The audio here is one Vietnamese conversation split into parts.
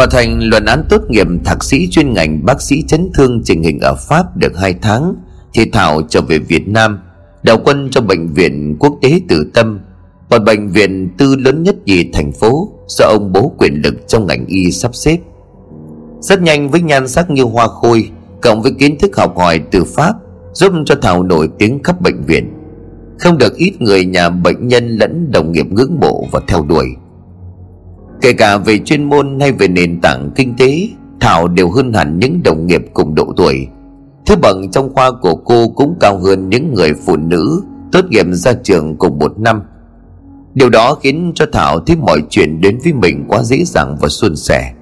Hoàn thành luận án tốt nghiệp, thạc sĩ chuyên ngành, bác sĩ chấn thương trình hình ở Pháp được 2 tháng, Thì Thảo trở về Việt Nam, Đào quân cho bệnh viện quốc tế Tử Tâm. Một bệnh viện tư lớn nhất nhì thành phố, Do ông bố quyền lực trong ngành y sắp xếp. Rất nhanh với nhan sắc như hoa khôi, Cộng với kiến thức học hỏi từ Pháp, Giúp cho Thảo nổi tiếng khắp bệnh viện. Không được ít người nhà bệnh nhân lẫn đồng nghiệp ngưỡng mộ và theo đuổi. Kể cả về chuyên môn hay về nền tảng kinh tế, Thảo đều hơn hẳn những đồng nghiệp cùng độ tuổi. Thứ bậc trong khoa của cô cũng cao hơn những người phụ nữ Tốt nghiệp ra trường cùng một năm. Điều đó khiến cho Thảo thấy mọi chuyện đến với mình quá dễ dàng và suôn sẻ.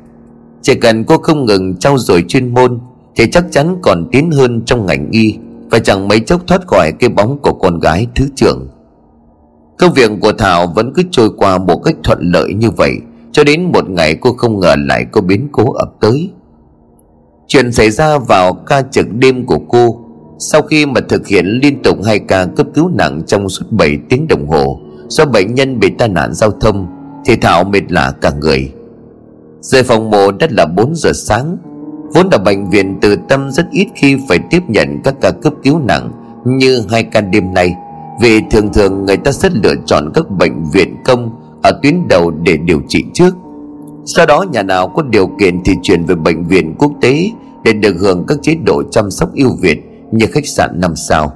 Chỉ cần cô không ngừng trau dồi chuyên môn, Thì chắc chắn còn tiến hơn trong ngành y Và chẳng mấy chốc thoát khỏi cái bóng của con gái thứ trưởng. Công việc của Thảo vẫn cứ trôi qua một cách thuận lợi như vậy cho đến một ngày cô không ngờ lại có biến cố ập tới. Chuyện xảy ra vào ca trực đêm của cô, Sau khi mà thực hiện liên tục hai ca cấp cứu nặng trong suốt 7 tiếng đồng hồ, Do bệnh nhân bị tai nạn giao thông, Thì Thảo mệt lạ cả người. Rời phòng mổ đã là 4 giờ sáng, Vốn là bệnh viện từ tâm rất ít khi phải tiếp nhận các ca cấp cứu nặng Như hai ca đêm nay, Vì thường thường người ta rất lựa chọn các bệnh viện công ở tuyến đầu để điều trị trước. Sau đó, nhà nào có điều kiện thì chuyển về bệnh viện quốc tế để được hưởng các chế độ chăm sóc ưu việt như khách sạn năm sao.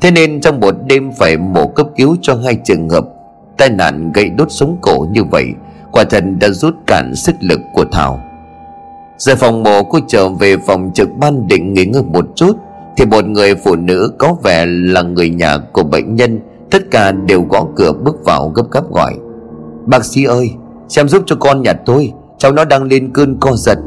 Thế nên trong một đêm phải mổ cấp cứu cho hai trường hợp, tai nạn gây đốt sống cổ như vậy, quả thật đã rút cạn sức lực của thảo. Rời phòng mổ cô trở về phòng trực ban định nghỉ ngơi một chút, thì một người phụ nữ có vẻ là người nhà của bệnh nhân, tất cả đều gõ cửa bước vào gấp gáp gọi. Bác sĩ ơi, Xem giúp cho con nhà tôi, Cháu nó đang lên cơn co giật.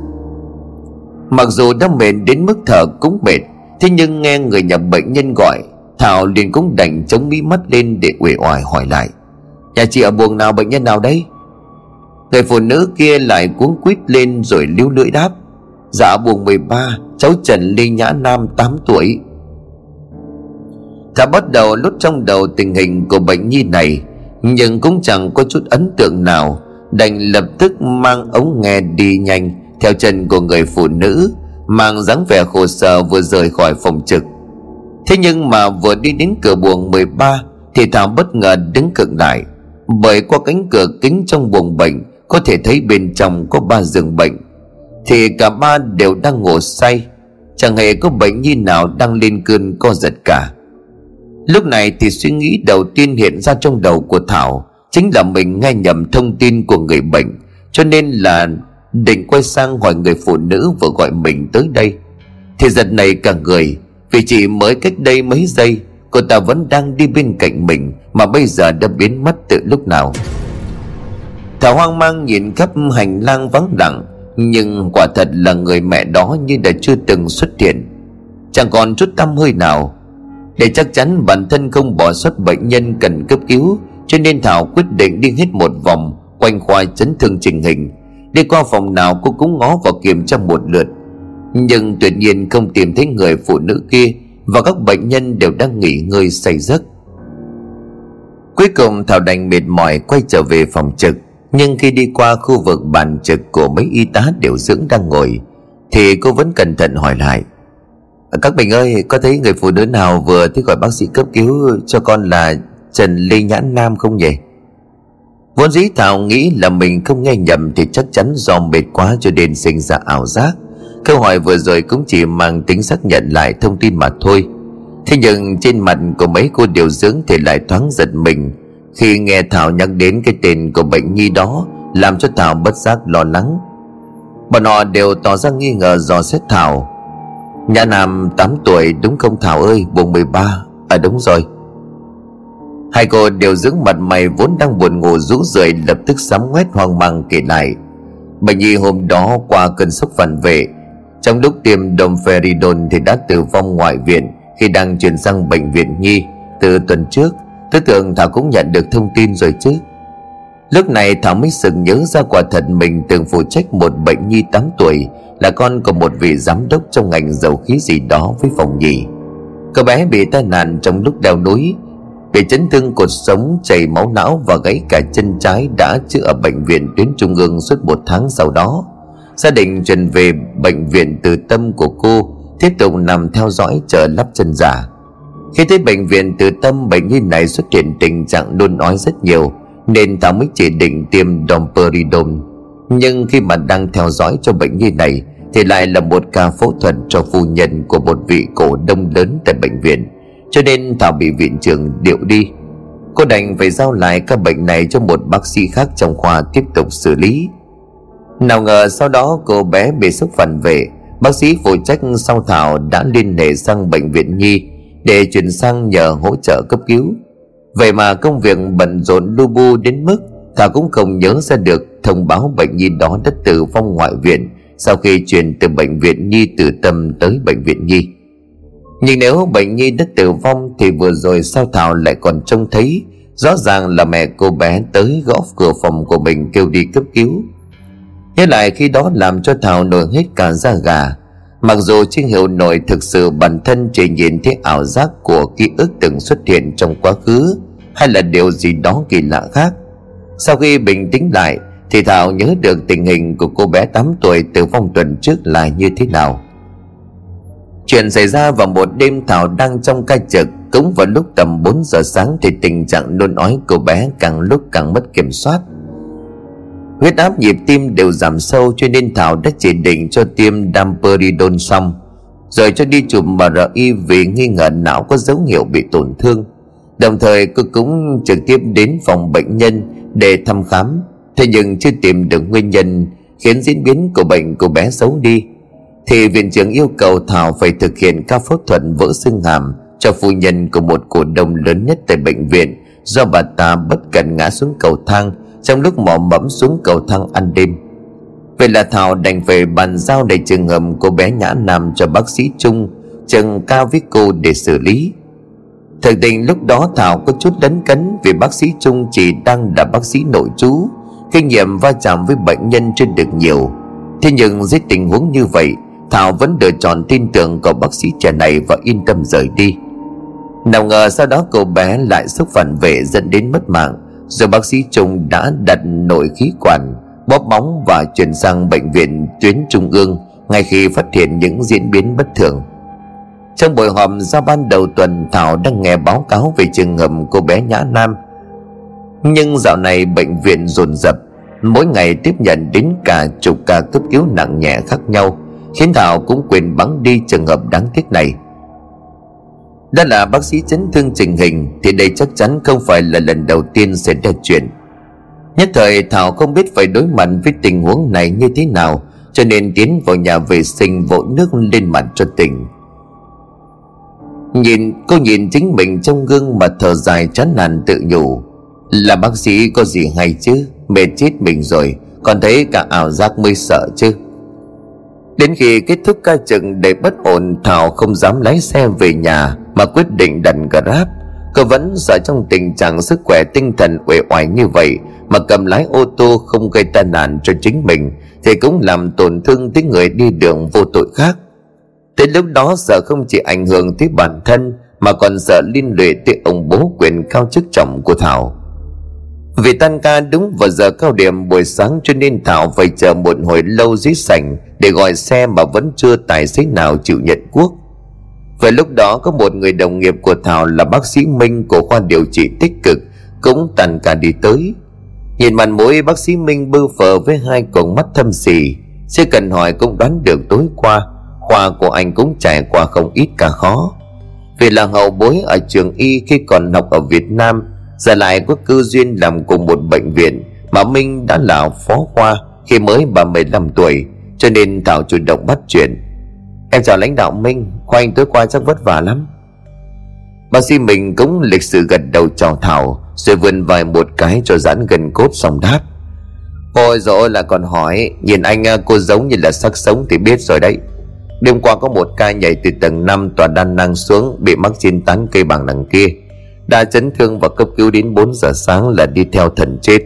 Mặc dù đã mệt đến mức thở cũng mệt, Thế nhưng nghe người nhà bệnh nhân gọi, Thảo liền cũng đành chống mí mắt lên để uể oải hỏi lại. Nhà chị ở buồng nào, bệnh nhân nào đấy? Người phụ nữ kia lại cuống quýt lên rồi lưu lưỡi đáp. Dạ buồng 13 Cháu Trần Lê Nhã Nam 8 tuổi. Thảo bắt đầu lút trong đầu tình hình của bệnh nhi này nhưng cũng chẳng có chút ấn tượng nào. Đành lập tức mang ống nghe đi nhanh, theo chân của người phụ nữ, mang dáng vẻ khổ sở vừa rời khỏi phòng trực. Thế nhưng mà vừa đi đến cửa buồng 13 thì thảo bất ngờ đứng cực lại. Bởi qua cánh cửa kính trong buồng bệnh, có thể thấy bên trong có ba giường bệnh. Thì cả ba đều đang ngủ say, chẳng hề có bệnh nhi nào đang lên cơn co giật cả. Lúc này thì suy nghĩ đầu tiên hiện ra trong đầu của Thảo Chính là mình nghe nhầm thông tin của người bệnh, Cho nên là định quay sang hỏi người phụ nữ vừa gọi mình tới đây. Thì giật này cả người, Vì chỉ mới cách đây mấy giây, Cô ta vẫn đang đi bên cạnh mình Mà bây giờ đã biến mất từ lúc nào. Thảo hoang mang nhìn khắp hành lang vắng lặng, Nhưng quả thật là người mẹ đó như đã chưa từng xuất hiện. Chẳng còn chút tâm hơi nào để chắc chắn bản thân không bỏ sót bệnh nhân cần cấp cứu, Cho nên Thảo quyết định đi hết một vòng Quanh khoa chấn thương trình hình. Đi qua phòng nào cô cũng ngó vào kiểm tra một lượt. Nhưng tuyệt nhiên không tìm thấy người phụ nữ kia Và các bệnh nhân đều đang nghỉ ngơi say giấc. Cuối cùng Thảo đành mệt mỏi quay trở về phòng trực. Nhưng khi đi qua khu vực bàn trực của mấy y tá điều dưỡng đang ngồi, Thì cô vẫn cẩn thận hỏi lại các bình ơi, có thấy người phụ nữ nào vừa thấy gọi bác sĩ cấp cứu cho con là Trần Lê Nhãn Nam không nhỉ? Vốn dĩ Thảo nghĩ là mình không nghe nhầm Thì chắc chắn do mệt quá cho nên sinh ra ảo giác. Câu hỏi vừa rồi cũng chỉ mang tính xác nhận lại thông tin mà thôi. Thế nhưng trên mặt của mấy cô điều dưỡng thì lại thoáng giật mình Khi nghe Thảo nhắc đến cái tên của bệnh nhi đó, Làm cho Thảo bất giác lo lắng. Bọn họ đều tỏ ra nghi ngờ dò xét Thảo. Nhã Nam 8 tuổi, đúng không Thảo ơi? Buồn 13 À đúng rồi. Hai cô đều dưỡng mặt mày vốn đang buồn ngủ rũ rượi, Lập tức sám ngoét hoang mang kể lại. Bệnh nhi hôm đó qua cơn sốc phản vệ. Trong lúc tiêm domferidone thì đã tử vong ngoại viện Khi đang chuyển sang bệnh viện nhi Từ tuần trước. Tôi tưởng Thảo cũng nhận được thông tin rồi chứ. Lúc này Thảo mới sực nhớ ra quả thật mình từng phụ trách một bệnh nhi 8 tuổi, Là con của một vị giám đốc trong ngành dầu khí gì đó với phòng nhì. Cậu bé bị tai nạn trong lúc đeo núi, Bị chấn thương cột sống, chảy máu não và gãy cả chân trái đã chữa ở bệnh viện tuyến trung ương suốt một tháng sau đó. Gia đình chuyển về bệnh viện từ tâm của cô, Tiếp tục nằm theo dõi chờ lắp chân giả. Khi tới bệnh viện từ tâm, bệnh nhi này xuất hiện tình trạng nôn ói rất nhiều nên Thảo mới chỉ định tiêm domperidone. Nhưng khi mà đang theo dõi cho bệnh nhi này, Thì lại là một ca phẫu thuật cho phu nhân của một vị cổ đông lớn tại bệnh viện. Cho nên Thảo bị viện trưởng điệu đi. Cô đành phải giao lại các bệnh này cho một bác sĩ khác trong khoa tiếp tục xử lý. Nào ngờ sau đó cô bé bị sức phản vệ. Bác sĩ phụ trách sau Thảo đã liên hệ sang bệnh viện Nhi Để chuyển sang nhờ hỗ trợ cấp cứu. Vậy mà công việc bận rộn lu bu đến mức Thảo cũng không nhớ ra được thông báo bệnh nhi đó đã tử vong ngoại viện Sau khi chuyển từ bệnh viện Nhi từ tâm tới bệnh viện Nhi. Nhưng nếu bệnh nhi đã tử vong Thì vừa rồi sao Thảo lại còn trông thấy? Rõ ràng là mẹ cô bé tới gõ cửa phòng của mình kêu đi cấp cứu. Nhớ lại khi đó làm cho Thảo nổi hết cả da gà. Mặc dù chưa hiểu nổi thực sự bản thân chỉ nhìn thấy ảo giác của ký ức từng xuất hiện trong quá khứ hay là điều gì đó kỳ lạ khác? Sau khi bình tĩnh lại, Thì Thảo nhớ được tình hình của cô bé 8 tuổi từ vong tuần trước là như thế nào. Chuyện xảy ra vào một đêm Thảo đang trong ca trực. Cũng vào lúc tầm 4 giờ sáng Thì tình trạng nôn ói của bé càng lúc càng mất kiểm soát. Huyết áp nhịp tim đều giảm sâu cho nên Thảo đã chỉ định cho tiêm Damperidone xong, Rồi cho đi chụp MRI vì nghi ngờ não có dấu hiệu bị tổn thương. Đồng thời cô cũng trực tiếp đến phòng bệnh nhân để thăm khám. Thế nhưng chưa tìm được nguyên nhân khiến diễn biến của bệnh của bé xấu đi. Thì viện trưởng yêu cầu Thảo phải thực hiện các phẫu thuật vỡ xương hàm Cho phu nhân của một cổ đông lớn nhất tại bệnh viện, Do bà ta bất cẩn ngã xuống cầu thang, trong lúc mò mẫm xuống cầu thang ăn đêm. Vậy là thảo đành về bàn giao đầy trường hợp cô bé nhã nam cho bác sĩ trung Trần cao với cô để xử lý thực tình lúc đó thảo có chút đấn cấn vì bác sĩ trung chỉ đang là bác sĩ nội trú. Kinh nghiệm va chạm với bệnh nhân trên được nhiều. Thế nhưng dưới tình huống như vậy, thảo vẫn lựa chọn tin tưởng của bác sĩ trẻ này và yên tâm rời đi. Nào ngờ sau đó cậu bé lại sốc phản vệ dẫn đến mất mạng. Rồi bác sĩ Trung đã đặt nội khí quản, bóp móng và chuyển sang bệnh viện tuyến trung ương ngay khi phát hiện những diễn biến bất thường trong buổi họp giao ban đầu tuần, thảo đang nghe báo cáo về trường hợp cô bé nhã nam. Nhưng dạo này bệnh viện dồn dập, mỗi ngày tiếp nhận đến cả chục ca cấp cứu nặng nhẹ khác nhau, khiến thảo cũng quên bắn đi trường hợp đáng tiếc này. Đã là bác sĩ chấn thương trình hình, Thì đây chắc chắn không phải là lần đầu tiên xảy ra chuyện. Nhất thời, Thảo không biết phải đối mặt với tình huống này như thế nào, Cho nên tiến vào nhà vệ sinh vội nước lên mặt cho tỉnh. Nhìn, cô nhìn chính mình trong gương mà thở dài chán nản tự nhủ. Là bác sĩ có gì hay chứ? Mệt chết mình rồi, Còn thấy cả ảo giác mới sợ chứ. Đến khi kết thúc ca trực để bất ổn, Thảo không dám lái xe về nhà Mà quyết định đặt Grab. Cô vẫn sợ trong tình trạng sức khỏe tinh thần uể oải như vậy Mà cầm lái ô tô không gây tai nạn cho chính mình, Thì cũng làm tổn thương tới người đi đường vô tội khác. Tới lúc đó sợ không chỉ ảnh hưởng tới bản thân Mà còn sợ liên lụy tới ông bố quyền cao chức trọng của Thảo vì tan ca đúng vào giờ cao điểm buổi sáng cho nên Thảo phải chờ một hồi lâu dưới sảnh để gọi xe mà vẫn chưa tài xế nào chịu nhận cuốc. Và lúc đó có một người đồng nghiệp của Thảo là bác sĩ Minh của khoa điều trị tích cực cũng tàn cả đi tới. Nhìn mặt mũi bác sĩ Minh bư phờ với hai con mắt thâm xì, sẽ cần hỏi cũng đoán được tối qua khoa của anh cũng trải qua không ít cả khó. Vì là hậu bối ở trường y khi còn học ở Việt Nam, Giờ lại có cư duyên làm cùng một bệnh viện Mà Minh đã là phó khoa Khi mới 35 tuổi, Cho nên Thảo chủ động bắt chuyện. Em chào lãnh đạo Minh, Khoa anh tối qua chắc vất vả lắm. Bác sĩ mình cũng lịch sự gật đầu chào Thảo, Rồi vươn vài một cái cho giãn gần cốt xong đáp. Ôi dồi là còn hỏi, Nhìn anh à, cô giống như là sắc sống thì biết rồi đấy. Đêm qua có một ca nhảy từ tầng 5 tòa đan năng xuống, Bị mắc trên tán cây bằng đằng kia. Đã chấn thương và cấp cứu đến 4 giờ sáng là đi theo thần chết.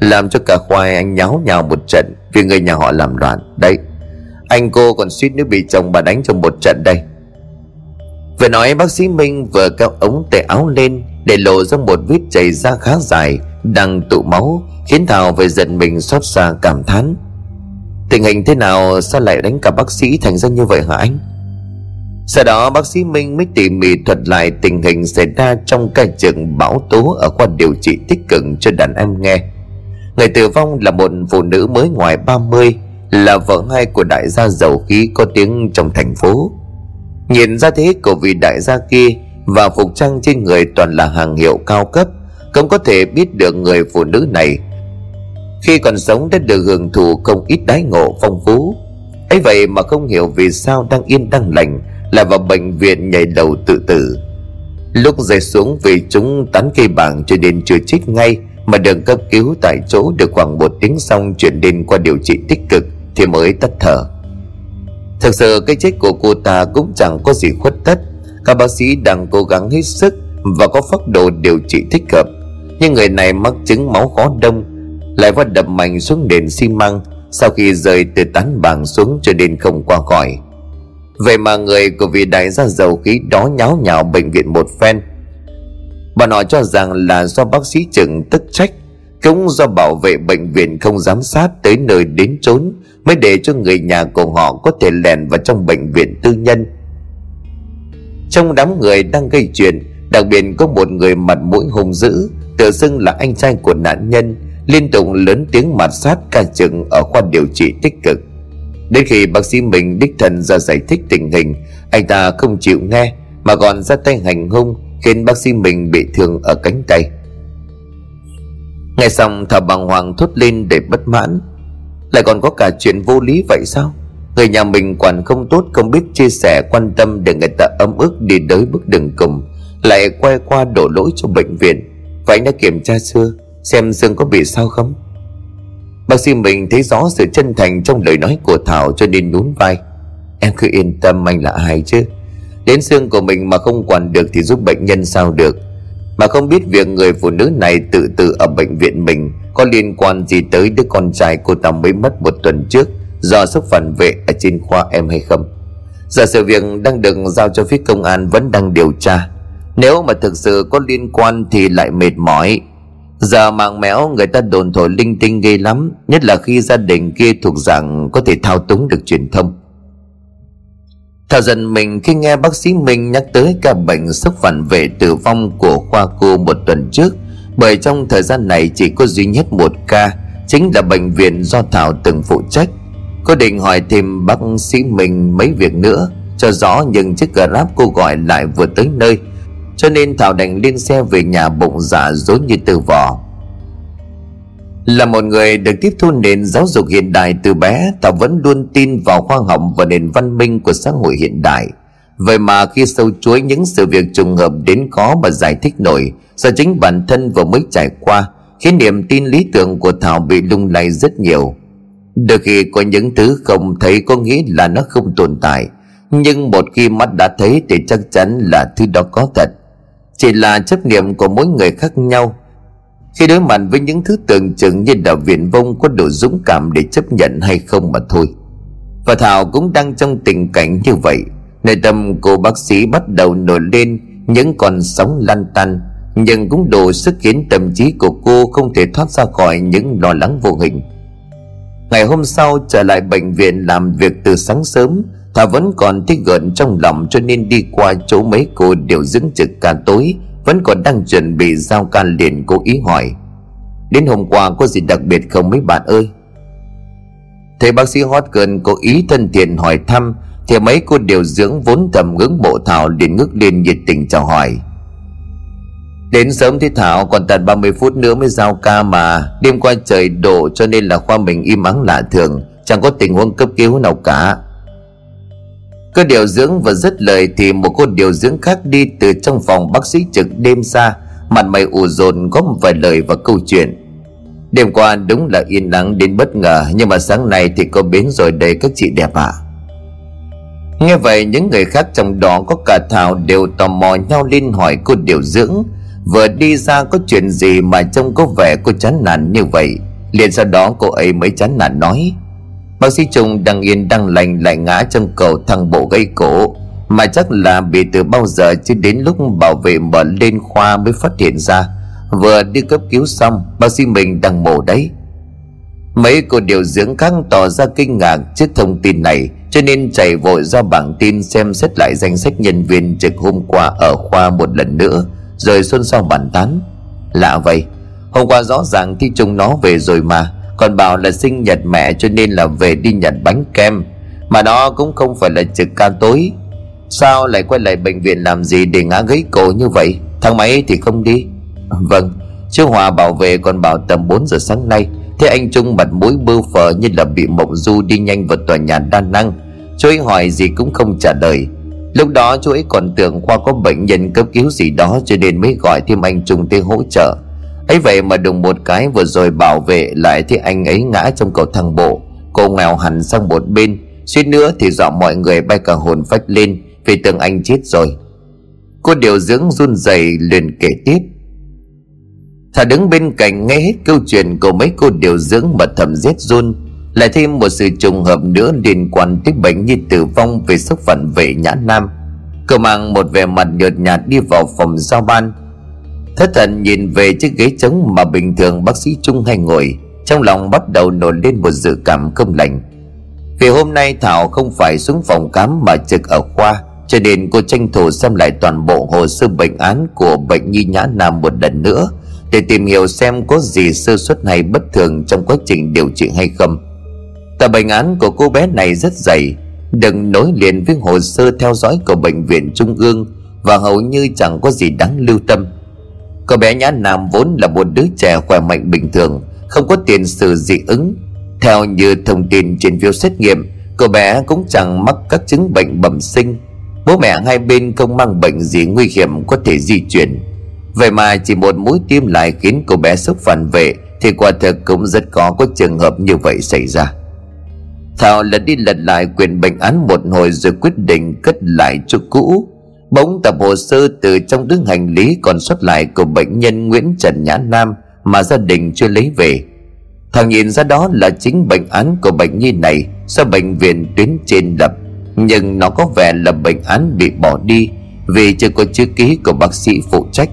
Làm cho cả khoai anh nháo nhào một trận, vì người nhà họ làm loạn. Đấy, anh cô còn suýt nữa bị chồng bà đánh trong một trận đây. Vừa nói bác sĩ minh vừa kéo ống tay áo lên để lộ ra một vết chảy ra khá dài, đang tụ máu, khiến thảo phải giận mình xót xa cảm thán. Tình hình thế nào, sao lại đánh cả bác sĩ thành ra như vậy hả anh? Sau đó bác sĩ Minh mới tỉ mỉ thuật lại tình hình xảy ra trong ca trường bão tố ở khoa điều trị tích cực cho đàn em nghe. Người tử vong là một phụ nữ mới ngoài 30 Là vợ hai của đại gia giàu khí có tiếng trong thành phố. Nhìn ra thế của vị đại gia kia Và phục trang trên người toàn là hàng hiệu cao cấp Không có thể biết được người phụ nữ này khi còn sống đã được hưởng thụ không ít đái ngộ phong phú. Ấy vậy mà không hiểu vì sao đang yên đang lành Là vào bệnh viện nhảy đầu tự tử. Lúc rơi xuống vì chúng tán cây bảng cho nên chưa chết ngay, Mà đường cấp cứu tại chỗ được khoảng một tiếng xong chuyển đến qua điều trị tích cực Thì mới tắt thở. Thực sự cái chết của cô ta cũng chẳng có gì khuất tất. Các bác sĩ đang cố gắng hết sức Và có phác đồ điều trị thích hợp. Nhưng người này mắc chứng máu khó đông lại va đập mạnh xuống nền xi măng, Sau khi rơi từ tán bảng xuống cho đến không qua khỏi. Vậy mà người của vị đại gia dầu khí đó nháo nhào bệnh viện một phen. Bọn họ cho rằng là do bác sĩ chừng tức trách, Cũng do bảo vệ bệnh viện không giám sát tới nơi đến chốn Mới để cho người nhà của họ có thể lèn vào trong bệnh viện tư nhân. Trong đám người đang gây chuyện, Đặc biệt có một người mặt mũi hung dữ, Tự xưng là anh trai của nạn nhân. Liên tục lớn tiếng mạt sát ca chừng ở khoa điều trị tích cực. Đến khi bác sĩ mình đích thân ra giải thích tình hình, Anh ta không chịu nghe, Mà còn ra tay hành hung, Khiến bác sĩ mình bị thương ở cánh tay. Nghe xong, thảo bàng hoàng thốt lên để bất mãn. Lại còn có cả chuyện vô lý vậy sao? Người nhà mình quản không tốt, Không biết chia sẻ quan tâm Để người ta ấm ức đi tới bước đường cùng, Lại quay qua đổ lỗi cho bệnh viện. Vậy anh đã kiểm tra chưa? Xem Dương có bị sao không? Bác sĩ mình thấy rõ sự chân thành trong lời nói của Thảo cho nên nhún vai. Em cứ yên tâm, anh là ai chứ? Đến xương của mình mà không quản được thì giúp bệnh nhân sao được? Mà không biết việc người phụ nữ này tự tử ở bệnh viện mình Có liên quan gì tới đứa con trai cô ta mới mất một tuần trước Do sốc phản vệ ở trên khoa em hay không? Giờ sự việc đang được giao cho phía công an vẫn đang điều tra. Nếu mà thực sự có liên quan thì lại mệt mỏi. Giờ mạng mẽo, người ta đồn thổi linh tinh ghê lắm, Nhất là khi gia đình kia thuộc dạng có thể thao túng được truyền thông. Thảo dần mình khi nghe bác sĩ Minh nhắc tới ca bệnh sốc phản vệ tử vong của khoa cô một tuần trước, Bởi trong thời gian này chỉ có duy nhất một ca, Chính là bệnh viện do Thảo từng phụ trách. Cô định hỏi thêm bác sĩ Minh mấy việc nữa, Cho rõ nhưng chiếc Grab cô gọi lại vừa tới nơi. Cho nên Thảo đành lên xe về nhà bụng dạ dối như từ vỏ là một người được tiếp thu nền giáo dục hiện đại từ bé, Thảo vẫn luôn tin vào khoa học và nền văn minh của xã hội hiện đại. Vậy mà khi sâu chuối những sự việc trùng hợp đến khó mà giải thích nổi, Do chính bản thân vừa mới trải qua, Khiến niềm tin lý tưởng của Thảo bị lung lay rất nhiều. Đôi khi có những thứ không thấy có nghĩa là nó không tồn tại, Nhưng một khi mắt đã thấy thì chắc chắn là thứ đó có thật. Chỉ là chấp niệm của mỗi người khác nhau. Khi đối mặt với những thứ tưởng chừng như là viện vông có đủ dũng cảm để chấp nhận hay không mà thôi. Và thảo cũng đang trong tình cảnh như vậy. Nơi tâm cô bác sĩ bắt đầu nổi lên những con sóng lăn tăn, nhưng cũng đủ sức khiến tâm trí của cô không thể thoát ra khỏi những lo lắng vô hình. Ngày hôm sau trở lại bệnh viện làm việc từ sáng sớm thảo vẫn còn thích gợn trong lòng cho nên đi qua chỗ mấy cô đều dưỡng trực cả tối, vẫn còn đang chuẩn bị giao ca liền cố ý hỏi. Đến hôm qua có gì đặc biệt không mấy bạn ơi? Thầy bác sĩ hot gần cố ý thân thiện hỏi thăm, Thì mấy cô điều dưỡng vốn thầm ngưỡng mộ Thảo liền ngước lên nhiệt tình chào hỏi. Đến sớm thì Thảo còn tận 30 phút nữa mới giao ca mà, Đêm qua trời đổ cho nên là khoa mình im ắng lạ thường, Chẳng có tình huống cấp cứu nào cả. Cô điều dưỡng vừa dứt lời thì một cô điều dưỡng khác đi từ trong phòng bác sĩ trực đêm ra Mặt mày ủ rồn có một vài lời và câu chuyện. Đêm qua đúng là yên lặng đến bất ngờ, Nhưng mà sáng nay thì có biến rồi đây các chị đẹp ạ. À. Nghe vậy, những người khác trong đó có cả Thảo đều tò mò nhau lên hỏi cô điều dưỡng, Vừa đi ra có chuyện gì mà trông có vẻ cô chán nản như vậy. Liền sau đó cô ấy mới chán nản nói Bác sĩ Trung đang yên đang lành lại ngã trong cầu thang bộ gây cổ. Mà chắc là bị từ bao giờ chứ đến lúc bảo vệ mở lên khoa mới phát hiện ra. Vừa đi cấp cứu xong, Bác sĩ mình đang mổ đấy. Mấy cô điều dưỡng khác tỏ ra kinh ngạc trước thông tin này, Cho nên chạy vội ra bảng tin xem xét lại danh sách nhân viên trực hôm qua ở khoa một lần nữa, Rồi xôn xao bàn tán. Lạ vậy, Hôm qua rõ ràng thi chúng nó về rồi mà. Còn bảo là sinh nhật mẹ cho nên là về đi nhặt bánh kem. Mà nó cũng không phải là trực ca tối. Sao lại quay lại bệnh viện làm gì để ngã gãy cổ như vậy? Thằng máy thì không đi. Vâng Chứ Hòa bảo vệ còn bảo tầm 4 giờ sáng nay. Thế anh Trung mặt mũi bơ phờ như là bị mộng du đi nhanh vào tòa nhà đa năng. Chú ấy hỏi gì cũng không trả lời. Lúc đó chú ấy còn tưởng khoa có bệnh nhân cấp cứu gì đó Cho nên mới gọi thêm anh Trung tới hỗ trợ ấy vậy mà đùng một cái vừa rồi bảo vệ lại thấy anh ấy ngã trong cầu thang bộ. Cô nghèo hẳn sang một bên. Suýt nữa thì dọa mọi người bay cả hồn phách lên vì tưởng anh chết rồi. Cô điều dưỡng run rẩy liền kể tiếp. Thà đứng bên cạnh nghe hết câu chuyện của mấy cô điều dưỡng mà thầm rét run, lại thêm một sự trùng hợp nữa liên quan tới bệnh nhi tử vong về sốc phản vệ nhã nam. Cô mang một vẻ mặt nhợt nhạt đi vào phòng giao ban thất thần nhìn về chiếc ghế trống mà bình thường bác sĩ trung hay ngồi. Trong lòng bắt đầu nổi lên một dự cảm không lành. Vì hôm nay thảo không phải xuống phòng khám mà trực ở khoa, cho nên cô tranh thủ xem lại toàn bộ hồ sơ bệnh án của bệnh nhi nhã nam một lần nữa, để tìm hiểu xem có gì sơ suất hay bất thường trong quá trình điều trị hay không. Tờ bệnh án của cô bé này rất dày đừng nối liền với hồ sơ theo dõi của bệnh viện trung ương và hầu như chẳng có gì đáng lưu tâm cô bé nhã nam vốn là một đứa trẻ khỏe mạnh bình thường, không có tiền sử dị ứng. Theo như thông tin trên phiếu xét nghiệm, cô bé cũng chẳng mắc các chứng bệnh bẩm sinh. Bố mẹ hai bên không mang bệnh gì nguy hiểm có thể di chuyển. Vậy mà chỉ một mũi tiêm lại khiến cô bé sốc phản vệ, thì quả thực cũng rất có có trường hợp như vậy xảy ra. Thảo lật đi lật lại quyền bệnh án một hồi rồi quyết định cất lại chỗ cũ bỗng tập hồ sơ từ trong đứng hành lý còn xuất lại của bệnh nhân nguyễn trần nhã nam mà gia đình chưa lấy về. Thằng nhìn ra đó là chính bệnh án của bệnh nhi này do bệnh viện tuyến trên lập. Nhưng nó có vẻ là bệnh án bị bỏ đi vì chưa có chữ ký của bác sĩ phụ trách.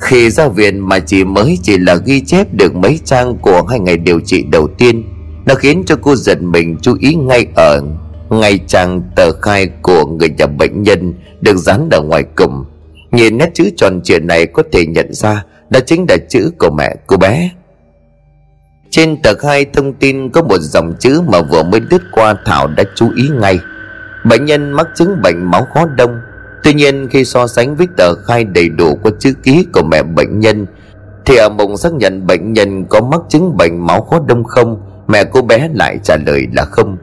Khi ra viện mà chỉ mới chỉ là ghi chép được mấy trang của hai ngày điều trị đầu tiên, nó khiến cho cô giật mình chú ý ngay ở ngay trang tờ khai của người nhà bệnh nhân được dán ở ngoài cùng nhìn nét chữ tròn trịa này có thể nhận ra đó chính là chữ của mẹ cô bé. Trên tờ khai thông tin có một dòng chữ mà vừa mới đứt qua thảo đã chú ý ngay. Bệnh nhân mắc chứng bệnh máu khó đông. Tuy nhiên, khi so sánh với tờ khai đầy đủ của chữ ký của mẹ bệnh nhân, thì ở mộng xác nhận bệnh nhân có mắc chứng bệnh máu khó đông không, mẹ cô bé lại trả lời là không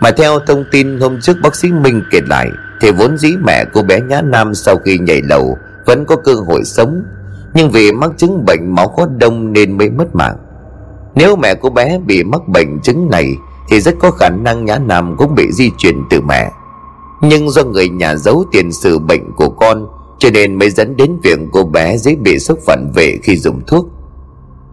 mà theo thông tin hôm trước bác sĩ minh kể lại, thì vốn dĩ mẹ cô bé nhã nam sau khi nhảy lầu vẫn có cơ hội sống. Nhưng vì mắc chứng bệnh máu khó đông nên mới mất mạng. Nếu mẹ cô bé bị mắc bệnh chứng này, thì rất có khả năng nhã nam cũng bị di chuyển từ mẹ. Nhưng do người nhà giấu tiền sử bệnh của con, cho nên mới dẫn đến việc cô bé dễ bị sốc phản vệ khi dùng thuốc.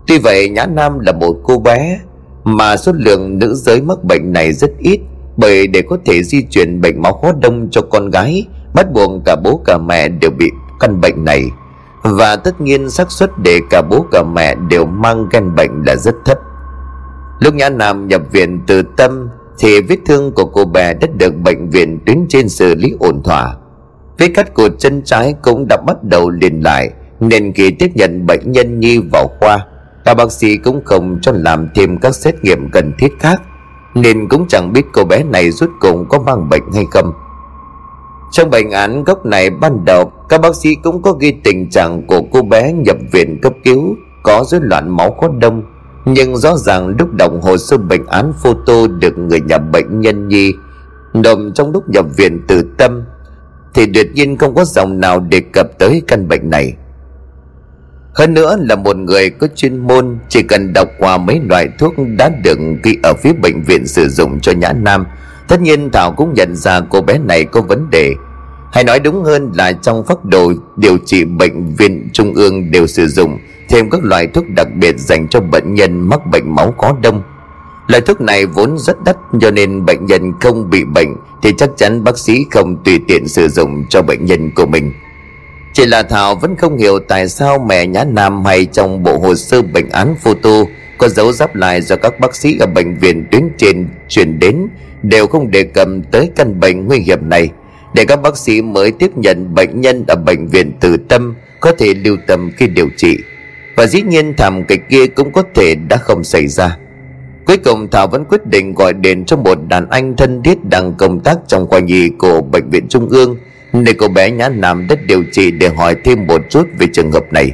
Tuy vậy, nhã nam là một cô bé mà số lượng nữ giới mắc bệnh này rất ít bởi để có thể di chuyển bệnh máu khó đông cho con gái, bắt buộc cả bố cả mẹ đều bị căn bệnh này. Và tất nhiên xác suất để cả bố cả mẹ đều mang căn bệnh là rất thấp. Lúc nhã nam nhập viện từ tâm, thì vết thương của cô bé đã được bệnh viện tuyến trên xử lý ổn thỏa. Vết cắt của chân trái cũng đã bắt đầu liền lại, nên khi tiếp nhận bệnh nhân nhi vào khoa, các bác sĩ cũng không cho làm thêm các xét nghiệm cần thiết khác nên cũng chẳng biết cô bé này rốt cùng có mang bệnh hay không. Trong bệnh án gốc này ban đầu, các bác sĩ cũng có ghi tình trạng của cô bé nhập viện cấp cứu, có rối loạn máu có đông. Nhưng rõ ràng lúc đọc hồ sơ bệnh án photo được người nhà bệnh nhân nhi nộp trong lúc nhập viện từ tâm, thì tuyệt nhiên không có dòng nào đề cập tới căn bệnh này hơn nữa là một người có chuyên môn, chỉ cần đọc qua mấy loại thuốc đã được ghi ở phía bệnh viện sử dụng cho nhã nam, tất nhiên thảo cũng nhận ra cô bé này có vấn đề. Hay nói đúng hơn là trong phác đồ điều trị bệnh viện trung ương đều sử dụng, thêm các loại thuốc đặc biệt dành cho bệnh nhân mắc bệnh máu có đông. Loại thuốc này vốn rất đắt cho nên bệnh nhân không bị bệnh thì chắc chắn bác sĩ không tùy tiện sử dụng cho bệnh nhân của mình chỉ là Thảo vẫn không hiểu tại sao mẹ nhã nam hay trong bộ hồ sơ bệnh án photo có dấu giáp lại do các bác sĩ ở bệnh viện tuyến trên chuyển đến, đều không đề cập tới căn bệnh nguy hiểm này. Để các bác sĩ mới tiếp nhận bệnh nhân ở bệnh viện từ tâm, có thể lưu tâm khi điều trị. Và dĩ nhiên thảm kịch kia cũng có thể đã không xảy ra. Cuối cùng, Thảo vẫn quyết định gọi điện cho một đàn anh thân thiết đang công tác trong khoa nhi của Bệnh viện Trung ương để cô bé Nhã Nam đất điều trị để hỏi thêm một chút về trường hợp này.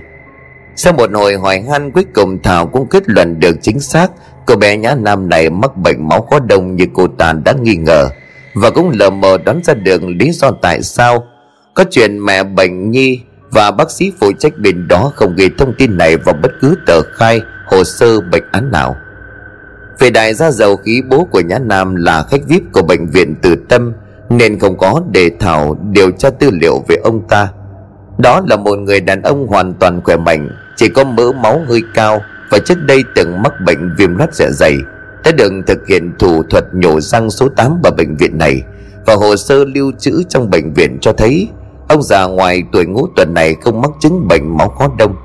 Sau một hồi hỏi han, cuối cùng Thảo cũng kết luận được chính xác cô bé Nhã Nam này mắc bệnh máu khó đông như cô ta đã nghi ngờ và cũng lờ mờ đoán ra được lý do tại sao có chuyện mẹ bệnh nhi và bác sĩ phụ trách bên đó không ghi thông tin này vào bất cứ tờ khai, hồ sơ, bệnh án nào. Về đại gia dầu khí bố của Nhã Nam là khách VIP của bệnh viện Từ Tâm nên không có để Thảo điều tra tư liệu về ông ta. Đó là một người đàn ông hoàn toàn khỏe mạnh, Chỉ có mỡ máu hơi cao Và trước đây từng mắc bệnh viêm loét dạ dày, Đã được thực hiện thủ thuật nhổ răng số 8 ở bệnh viện này Và hồ sơ lưu trữ trong bệnh viện cho thấy Ông già ngoài tuổi ngũ tuần này không mắc chứng bệnh máu khó đông.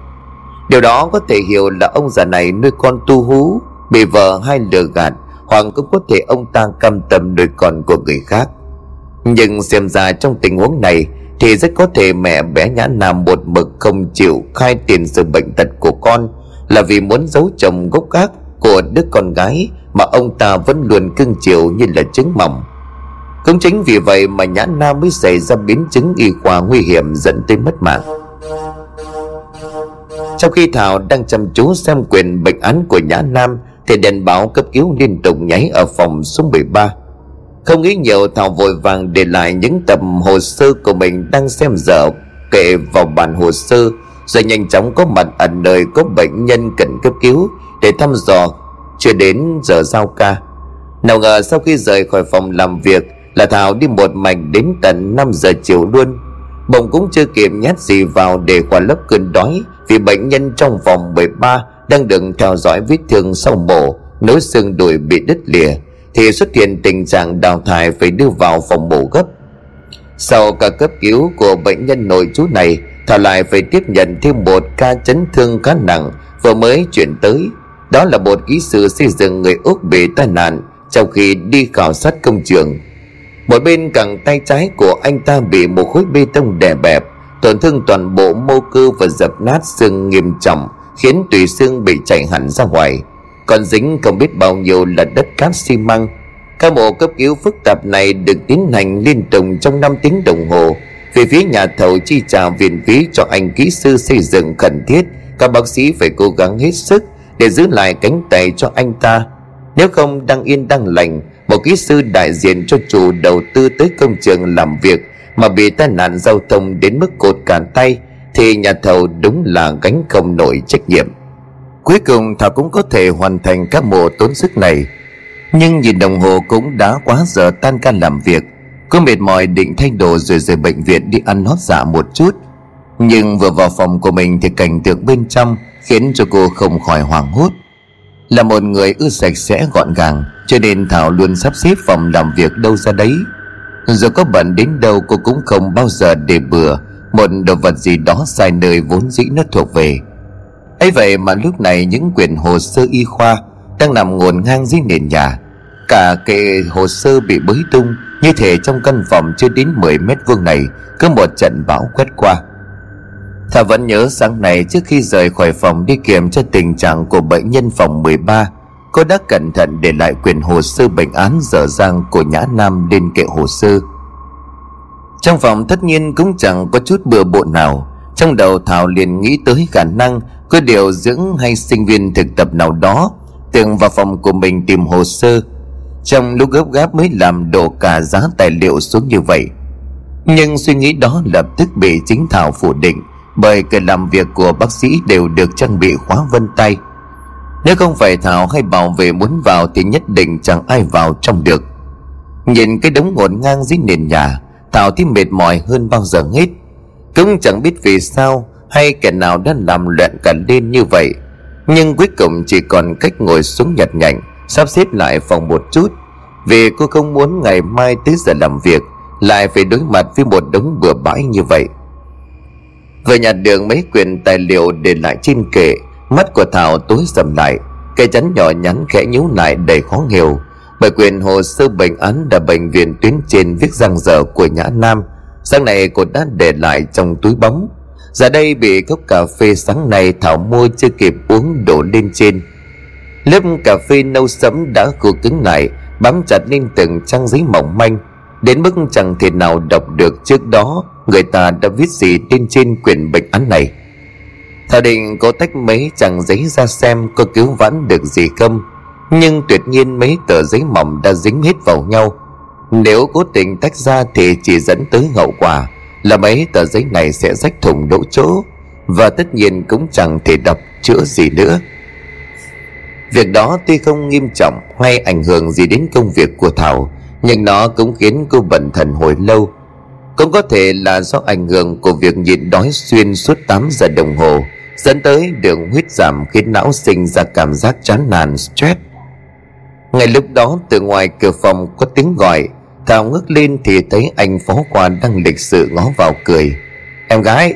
Điều đó có thể hiểu là ông già này nuôi con tu hú, bị vợ hai lừa gạt, hoặc cũng có thể ông ta cam tâm nuôi con của người khác nhưng xem ra trong tình huống này thì rất có thể mẹ bé nhã nam một mực không chịu khai tiền sự bệnh tật của con là vì muốn giấu chồng gốc gác của đứa con gái mà ông ta vẫn luôn cưng chiều như là trứng mỏng. Cũng chính vì vậy mà nhã nam mới xảy ra biến chứng y khoa nguy hiểm dẫn tới mất mạng. Trong khi thảo đang chăm chú xem quyền bệnh án của nhã nam thì đèn báo cấp cứu liên tục nháy ở phòng số 13 không nghĩ nhiều, Thảo vội vàng để lại những tập hồ sơ của mình đang xem dở. Kệ vào bản hồ sơ, Rồi nhanh chóng có mặt ở nơi có bệnh nhân cần cấp cứu Để thăm dò. Chưa đến giờ giao ca. Nào ngờ sau khi rời khỏi phòng làm việc Là Thảo đi một mạch đến tận 5 giờ chiều luôn. Bỗng cũng chưa kịp nhét gì vào để khỏa lấp cơn đói Vì bệnh nhân trong phòng 13 đang được theo dõi vết thương sau mổ, nối xương đùi bị đứt lìa thì xuất hiện tình trạng đào thải phải đưa vào phòng mổ gấp. Sau ca cấp cứu của bệnh nhân nội trú này thảo lại phải tiếp nhận thêm một ca chấn thương khá nặng, vừa mới chuyển tới. Đó là một kỹ sư xây dựng người úc bị tai nạn trong khi đi khảo sát công trường. Một bên cẳng tay trái của anh ta bị một khối bê tông đè bẹp, tổn thương toàn bộ mô cơ và dập nát xương nghiêm trọng, khiến tùy xương bị chảy hẳn ra ngoài còn dính không biết bao nhiêu là đất cát xi măng. Ca mổ cấp cứu phức tạp này được tiến hành liên tục trong 5 tiếng đồng hồ. Về phía nhà thầu chi trả viện phí cho anh kỹ sư xây dựng cần thiết, các bác sĩ phải cố gắng hết sức để giữ lại cánh tay cho anh ta. Nếu không đang yên đang lành, một kỹ sư đại diện cho chủ đầu tư tới công trường làm việc mà bị tai nạn giao thông đến mức cột cả tay, thì nhà thầu đúng là gánh không nổi trách nhiệm cuối cùng thảo cũng có thể hoàn thành các mùa tốn sức này. Nhưng nhìn đồng hồ cũng đã quá giờ tan ca làm việc cô mệt mỏi định thay đồ rồi rời bệnh viện đi ăn hót dạ một chút. Nhưng vừa vào phòng của mình thì cảnh tượng bên trong khiến cho cô không khỏi hoảng hốt. Là một người ưa sạch sẽ gọn gàng, cho nên thảo luôn sắp xếp phòng làm việc đâu ra đấy. Dù có bận đến đâu, cô cũng không bao giờ để bừa, một đồ vật gì đó sai nơi vốn dĩ nó thuộc về ấy vậy mà lúc này những quyển hồ sơ y khoa đang nằm ngổn ngang dưới nền nhà. Cả kệ hồ sơ bị bới tung, như thể trong căn phòng chưa đến 10 mét vuông này cứ một trận bão quét qua. Thà vẫn nhớ sáng nay trước khi rời khỏi phòng đi kiểm tra tình trạng của bệnh nhân phòng 13 Cô đã cẩn thận để lại quyền hồ sơ bệnh án dở dang của Nhã Nam lên kệ hồ sơ. Trong phòng tất nhiên cũng chẳng có chút bừa bộn nào. Trong đầu Thảo liền nghĩ tới khả năng có điều dưỡng hay sinh viên thực tập nào đó, Tưởng vào phòng của mình tìm hồ sơ. Trong lúc gấp gáp mới làm đổ cả giá tài liệu xuống như vậy. Nhưng suy nghĩ đó lập tức bị chính Thảo phủ định, Bởi cả làm việc của bác sĩ đều được trang bị khóa vân tay. Nếu không phải Thảo hay bảo vệ muốn vào Thì nhất định chẳng ai vào trong được. Nhìn cái đống ngổn ngang dưới nền nhà, Thảo thì mệt mỏi hơn bao giờ hết. Cũng chẳng biết vì sao hay kẻ nào đã làm loạn cả lên như vậy? Nhưng cuối cùng chỉ còn cách ngồi xuống nhặt nhạnh, Sắp xếp lại phòng một chút. Vì cô không muốn ngày mai tới giờ làm việc, Lại phải đối mặt với một đống bừa bãi như vậy. Về nhặt được mấy quyền tài liệu để lại trên kệ, Mắt của Thảo tối sầm lại. Cây chắn nhỏ nhắn khẽ nhíu lại đầy khó hiểu. Bởi quyền hồ sơ bệnh án đã bệnh viện tuyến trên viết răng dở của Nhã Nam. Sáng nay cô đã để lại trong túi bóng. Giờ đây bị cốc cà phê sáng nay Thảo mua chưa kịp uống đổ lên trên. Lớp cà phê nâu sẫm đã khô cứng lại, Bám chặt lên từng trang giấy mỏng manh. Đến mức chẳng thể nào đọc được trước đó, Người ta đã viết gì trên trên quyển bệnh án này. Thảo định có tách mấy trang giấy ra xem Có cứu vãn được gì không, Nhưng tuyệt nhiên mấy tờ giấy mỏng đã dính hết vào nhau. Nếu cố tình tách ra thì chỉ dẫn tới hậu quả. Là mấy tờ giấy này sẽ rách thùng lỗ chỗ, Và tất nhiên cũng chẳng thể đọc chữa gì nữa. Việc đó tuy không nghiêm trọng hay ảnh hưởng gì đến công việc của Thảo, Nhưng nó cũng khiến cô bận thần hồi lâu. Cũng có thể là do ảnh hưởng của việc nhịn đói xuyên suốt 8 giờ đồng hồ, Dẫn tới đường huyết giảm khiến não sinh ra cảm giác chán nản, stress. Ngay lúc đó, từ ngoài cửa phòng có tiếng gọi Tao ngước lên thì thấy anh phó quan đang lịch sự ngó vào cười. Em gái,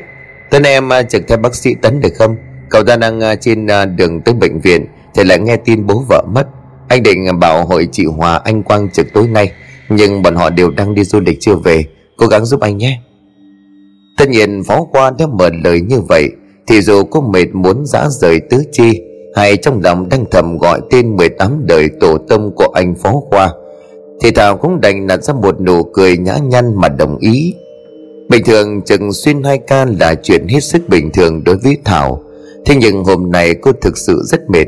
Tên em à, trực theo bác sĩ Tấn được không? Cậu ta đang à, trên à, đường tới bệnh viện, Thì lại nghe tin bố vợ mất. Anh định bảo hội chị Hòa anh Quang trực tối nay, Nhưng bọn họ đều đang đi du lịch chưa về. Cố gắng giúp anh nhé. Tất nhiên, phó quan đã mở lời như vậy, Thì dù có mệt muốn dã rời tứ chi, Hay trong lòng đang thầm gọi tên 18 đời tổ tâm của anh phó khoa thì Thảo cũng đành nặn ra một nụ cười nhã nhăn mà đồng ý. Bình thường chừng xuyên hai ca là chuyện hết sức bình thường đối với Thảo. Thế nhưng hôm nay cô thực sự rất mệt.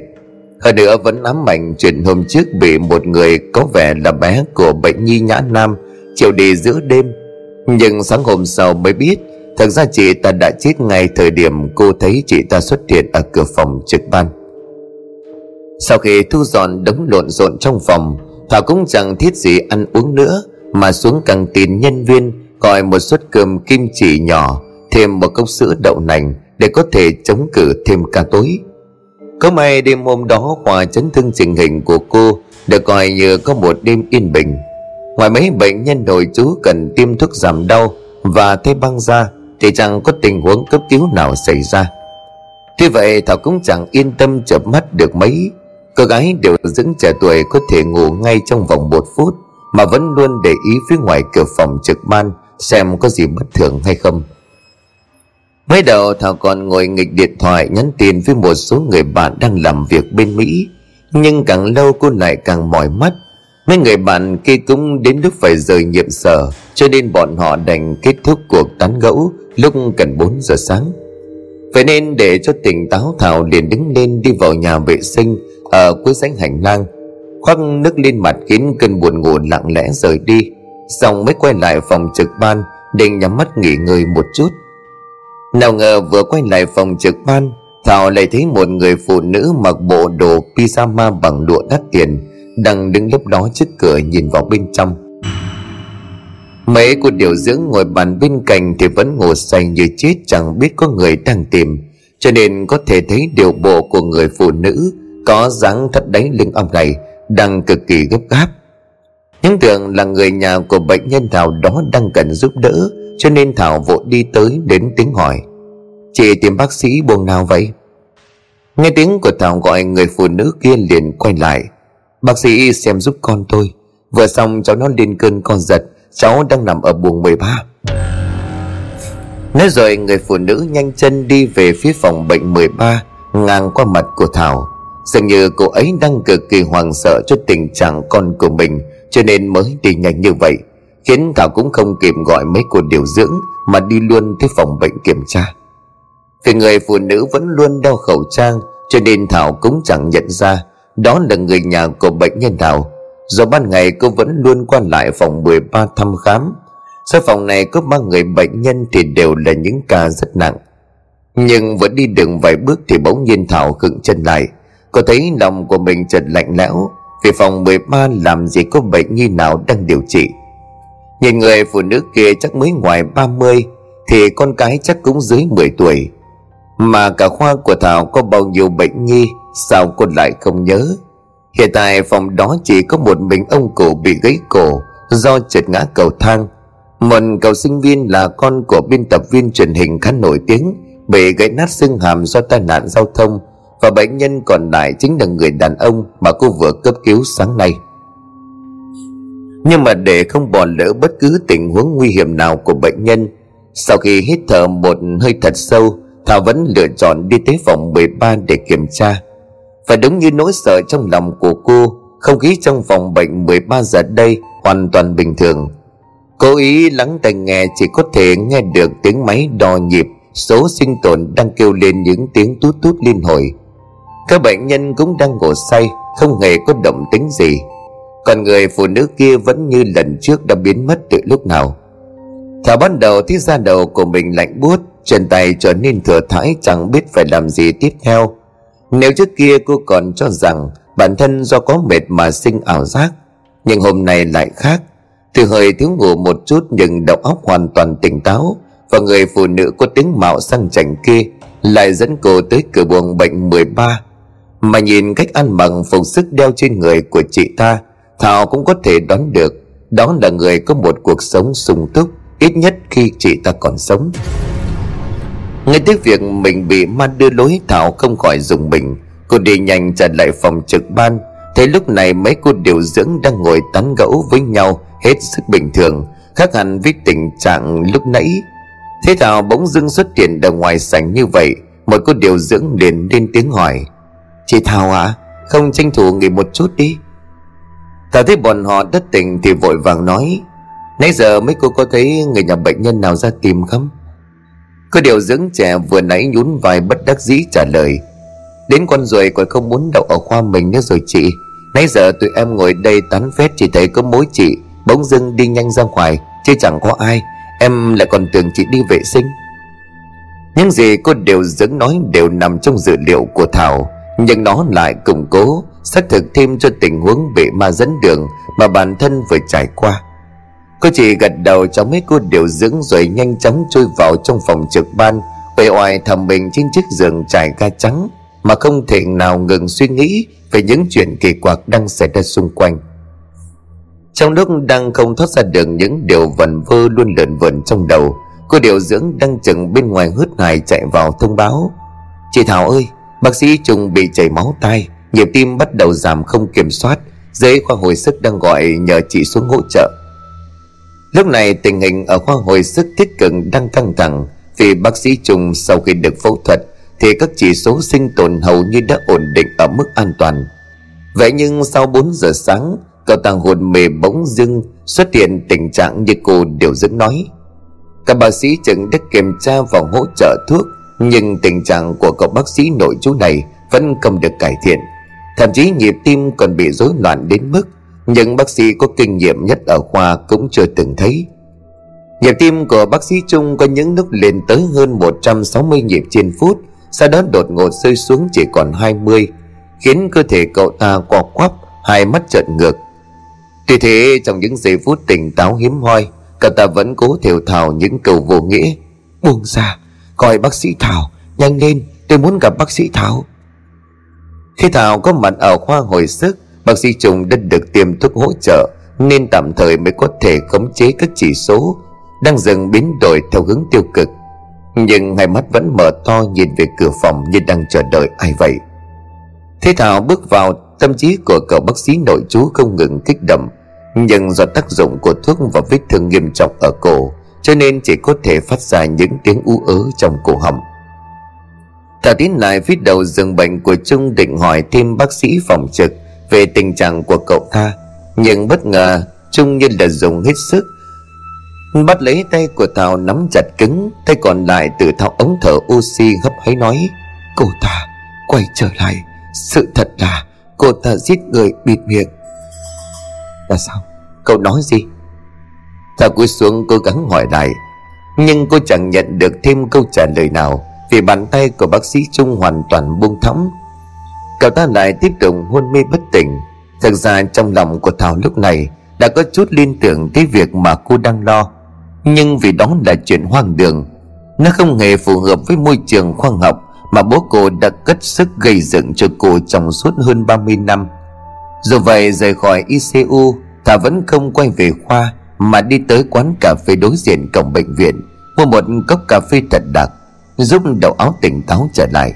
Hơn nữa vẫn ám ảnh chuyện hôm trước bị một người có vẻ là bé của bệnh nhi nhã nam Chiều đi giữa đêm. Nhưng sáng hôm sau mới biết Thật ra chị ta đã chết ngay thời điểm cô thấy chị ta xuất hiện ở cửa phòng trực ban. Sau khi thu dọn đống lộn xộn trong phòng Thảo cũng chẳng thiết gì ăn uống nữa, Mà xuống căng tin nhân viên, Gọi một suất cơm kim chỉ nhỏ, Thêm một cốc sữa đậu nành để có thể chống cự thêm ca tối. Có may đêm hôm đó khoa chấn thương trình hình của cô được coi như có một đêm yên bình. Ngoài mấy bệnh nhân nội chú cần tiêm thuốc giảm đau và thay băng da thì chẳng có tình huống cấp cứu nào xảy ra. Tuy vậy thảo cũng chẳng yên tâm chợp mắt được mấy cô gái đều dưỡng trẻ tuổi có thể ngủ ngay trong vòng một phút, mà vẫn luôn để ý phía ngoài cửa phòng trực ban xem có gì bất thường hay không. Mới đầu, Thảo còn ngồi nghịch điện thoại nhắn tin với một số người bạn đang làm việc bên Mỹ. Nhưng càng lâu, cô lại càng mỏi mắt. Mấy người bạn kia cũng đến lúc phải rời nhiệm sở, Cho nên bọn họ đành kết thúc cuộc tán gẫu lúc gần 4 giờ sáng. Vậy nên để cho tỉnh táo, Thảo liền đứng lên đi vào nhà vệ sinh Ờ, Ở cuối sánh hành lang, Khoác nước lên mặt khiến cơn buồn ngủ lặng lẽ rời đi. Xong mới quay lại phòng trực ban Định nhắm mắt nghỉ ngơi một chút. Nào ngờ vừa quay lại phòng trực ban, Thảo lại thấy một người phụ nữ mặc bộ đồ pyjama bằng lụa đắt tiền Đang đứng lúc đó trước cửa nhìn vào bên trong. Mấy cô điều dưỡng ngồi bàn bên cạnh thì vẫn ngồi say như chết chẳng biết có người đang tìm, Cho nên có thể thấy điều bộ của người phụ nữ có dáng thắt đáy lưng ông này đang cực kỳ gấp gáp. Những tưởng là người nhà của bệnh nhân Thảo đó đang cần giúp đỡ, Cho nên Thảo vội đi tới đến tiếng hỏi. Chị tìm bác sĩ buồng nào vậy? Nghe tiếng của Thảo gọi người phụ nữ kia liền quay lại. Bác sĩ xem giúp con tôi, Vừa xong cháu nó lên cơn con giật, Cháu đang nằm ở buồng 13 Nói rồi người phụ nữ nhanh chân đi về phía phòng bệnh 13 Ngang qua mặt của Thảo. Dường như cô ấy đang cực kỳ hoảng sợ cho tình trạng con của mình, Cho nên mới đi nhanh như vậy, Khiến Thảo cũng không kịp gọi mấy cô điều dưỡng Mà đi luôn tới phòng bệnh kiểm tra. Vì người phụ nữ vẫn luôn đeo khẩu trang, Cho nên Thảo cũng chẳng nhận ra Đó là người nhà của bệnh nhân Thảo Do ban ngày cô vẫn luôn qua lại phòng 13 thăm khám. Sau phòng này có ba người bệnh nhân thì đều là những ca rất nặng. Nhưng vẫn đi đường vài bước thì bỗng nhiên Thảo khựng chân lại. Cô thấy lòng của mình chợt lạnh lẽo, Vì phòng 13 làm gì có bệnh nhi nào đang điều trị. Nhìn người phụ nữ kia chắc mới ngoài 30 Thì con cái chắc cũng dưới 10 tuổi. Mà cả khoa của Thảo có bao nhiêu bệnh nhi Sao cô lại không nhớ? Hiện tại phòng đó chỉ có một mình ông cụ bị gãy cổ, Do trượt ngã cầu thang. Một cậu sinh viên là con của biên tập viên truyền hình khá nổi tiếng, Bị gãy nát xương hàm do tai nạn giao thông và bệnh nhân còn lại chính là người đàn ông mà cô vừa cấp cứu sáng nay. Nhưng mà để không bỏ lỡ bất cứ tình huống nguy hiểm nào của bệnh nhân, sau khi hít thở một hơi thật sâu, Thảo vẫn lựa chọn đi tới phòng 13 để kiểm tra. Và đúng như nỗi sợ trong lòng của cô, Không khí trong phòng bệnh 13 giờ đây hoàn toàn bình thường. Cố ý lắng tai nghe chỉ có thể nghe được tiếng máy đo nhịp, Số sinh tồn đang kêu lên những tiếng tút tút liên hồi. Các bệnh nhân cũng đang ngủ say, Không hề có động tính gì. Còn người phụ nữ kia vẫn như lần trước đã biến mất từ lúc nào. Thảo bắt đầu thấy da đầu của mình lạnh buốt, Chân tay trở nên thừa thãi, chẳng biết phải làm gì tiếp theo. Nếu trước kia cô còn cho rằng Bản thân do có mệt mà sinh ảo giác, Nhưng hôm nay lại khác. Từ hơi thiếu ngủ một chút nhưng đầu óc hoàn toàn tỉnh táo, Và người phụ nữ có tiếng mạo sang chảnh kia Lại dẫn cô tới cửa buồng bệnh 13 mà nhìn cách ăn mặc phục sức đeo trên người của chị ta, Thảo cũng có thể đoán được Đó là người có một cuộc sống sung túc, Ít nhất khi chị ta còn sống. Ngay tới việc mình bị ma đưa lối, Thảo không khỏi dùng mình. Cô đi nhanh trở lại phòng trực ban. Thấy lúc này mấy cô điều dưỡng đang ngồi tán gẫu với nhau Hết sức bình thường. Khác hẳn với tình trạng lúc nãy. Thế Thảo bỗng dưng xuất hiện ở ngoài sảnh như vậy. Một cô điều dưỡng liền lên tiếng hỏi. Chị Thảo à Không tranh thủ nghỉ một chút đi. Thảo thấy bọn họ đất tỉnh thì vội vàng nói, Nãy giờ mấy cô có thấy người nhà bệnh nhân nào ra tìm không? Cô điều dưỡng trẻ vừa nãy nhún vai bất đắc dĩ trả lời, Đến con ruồi còn không muốn đậu ở khoa mình nữa rồi chị. Nãy giờ tụi em ngồi đây tán phét chỉ thấy có mối chị, Bỗng dưng đi nhanh ra ngoài, Chứ chẳng có ai. Em lại còn tưởng chị đi vệ sinh. Những gì cô đều dưỡng nói đều nằm trong dự liệu của Thảo. Nhưng nó lại củng cố Xác thực thêm cho tình huống bị ma dẫn đường Mà bản thân vừa trải qua. Cô chỉ gật đầu cho mấy cô điều dưỡng rồi nhanh chóng chui vào trong phòng trực ban Uể oai thầm mình trên chiếc giường trải ga trắng Mà không thể nào ngừng suy nghĩ về những chuyện kỳ quặc đang xảy ra xung quanh. Trong lúc đang không thoát ra được những điều vần vơ luôn lượn vần trong đầu Cô điều dưỡng đang chừng bên ngoài hớt hải chạy vào thông báo. Chị Thảo ơi, bác sĩ Trung bị chảy máu tai, Nhịp tim bắt đầu giảm không kiểm soát Dưới khoa hồi sức đang gọi nhờ chị xuống hỗ trợ. Lúc này tình hình ở khoa hồi sức thiết cực đang căng thẳng, Vì bác sĩ Trung sau khi được phẫu thuật Thì các chỉ số sinh tồn hầu như đã ổn định ở mức an toàn. Vậy nhưng sau 4 giờ sáng, Cậu ta hồn mề bỗng dưng xuất hiện tình trạng như cô điều dưỡng nói. Các bác sĩ chứng đã kiểm tra và hỗ trợ thuốc nhưng tình trạng của cậu bác sĩ nội chú này vẫn không được cải thiện. Thậm chí nhịp tim còn bị rối loạn đến mức những bác sĩ có kinh nghiệm nhất ở khoa cũng chưa từng thấy. Nhịp tim của bác sĩ Trung có những lúc lên tới hơn 160 nhịp trên phút, Sau đó đột ngột rơi xuống chỉ còn 20 Khiến cơ thể cậu ta co quắp, Hai mắt trợn ngược. Tuy thế, trong những giây phút tỉnh táo hiếm hoi, Cậu ta vẫn cố thều thào những câu vô nghĩa, Buông ra Gọi bác sĩ Thảo. Nhanh lên, tôi muốn gặp bác sĩ Thảo. Khi Thảo có mặt ở khoa hồi sức, Bác sĩ Trung đã được tiêm thuốc hỗ trợ, Nên tạm thời mới có thể khống chế các chỉ số Đang dần biến đổi theo hướng tiêu cực. Nhưng hai mắt vẫn mở to nhìn về cửa phòng như đang chờ đợi ai vậy. Thế Thảo bước vào, Tâm trí của cậu bác sĩ nội chú không ngừng kích động. Nhưng do tác dụng của thuốc và vết thương nghiêm trọng ở cổ cho nên chỉ có thể phát ra những tiếng u ớ trong cổ họng. Thả tiến lại phía đầu giường bệnh của Trung định hỏi thêm bác sĩ phòng trực về tình trạng của cậu ta. Nhưng bất ngờ, trung như là dùng hết sức. Bắt lấy tay của thảo nắm chặt cứng, tay còn lại từ thao ống thở oxy hấp hấy nói, cô ta, quay trở lại. Sự thật là, cô ta giết người bịt miệng. Là sao? Cậu nói gì? Thảo cúi xuống cố gắng hỏi lại, nhưng cô chẳng nhận được thêm câu trả lời nào, vì bàn tay của bác sĩ trung hoàn toàn buông thõng. Cậu ta lại tiếp tục hôn mê bất tỉnh. Thực ra trong lòng của Thảo lúc này Đã có chút liên tưởng tới việc mà cô đang lo. Nhưng vì đó là chuyện hoang đường, Nó không hề phù hợp với môi trường khoa học Mà bố cô đã cất sức gây dựng cho cô trong suốt hơn 30 năm. Dù vậy rời khỏi ICU Thảo vẫn không quay về khoa mà đi tới quán cà phê đối diện cổng bệnh viện, Mua một cốc cà phê thật đặc, Giúp đầu óc tỉnh táo trở lại.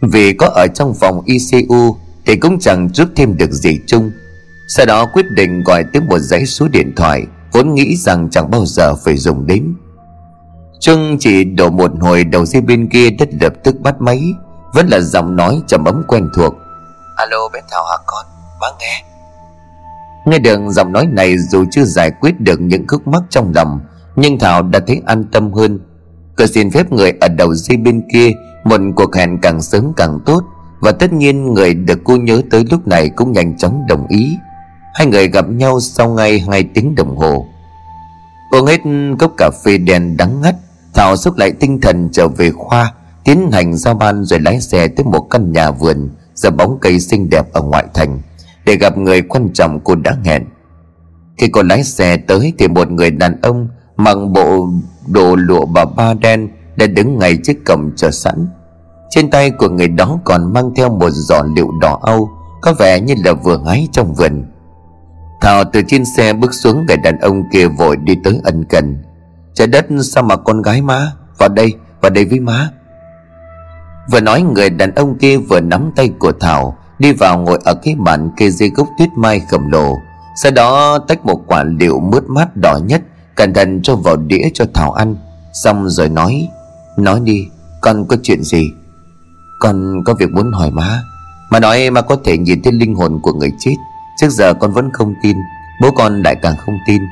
Vì có ở trong phòng ICU Thì cũng chẳng giúp thêm được gì chung. Sau đó quyết định gọi tới một dãy số điện thoại, Vốn nghĩ rằng chẳng bao giờ phải dùng đến. Trung chỉ đổ một hồi đầu dây bên kia đất lập tức bắt máy, Vẫn là giọng nói trầm ấm quen thuộc. Alo, bé Thảo hả con? Má nghe. Nghe được giọng nói này dù chưa giải quyết được những khúc mắc trong lòng, Nhưng Thảo đã thấy an tâm hơn. Cô xin phép người ở đầu dây bên kia, Một cuộc hẹn càng sớm càng tốt, Và tất nhiên người được cô nhớ tới lúc này cũng nhanh chóng đồng ý. Hai người gặp nhau sau ngay hai tiếng đồng hồ. Uống hết cốc cà phê đèn đắng ngắt, Thảo xúc lại tinh thần trở về khoa, Tiến hành giao ban rồi lái xe tới một căn nhà vườn Giờ bóng cây xinh đẹp ở ngoại thành. Để gặp người quan trọng cô đã hẹn Khi cô lái xe tới Thì một người đàn ông Mặc bộ đồ lụa bà ba đen Đã đứng ngay trước cổng chờ sẵn. Trên tay của người đó còn mang theo một giỏ liệu đỏ âu Có vẻ như là vừa hái trong vườn. Thảo từ trên xe bước xuống Người đàn ông kia vội đi tới ân cần. Trời đất sao mà con gái má? Vào đây, vào đây với má. Vừa nói người đàn ông kia vừa nắm tay của Thảo. Đi vào ngồi ở cái bàn kê dây gốc tuyết mai khổng lồ Sau đó tách một quả liệu mướt mát đỏ nhất Cẩn thận cho vào đĩa cho Thảo ăn. Xong rồi nói Nói đi, con có chuyện gì? Con có việc muốn hỏi má. Mà nói mà có thể nhìn thấy linh hồn của người chết. Trước giờ con vẫn không tin, Bố con lại càng không tin.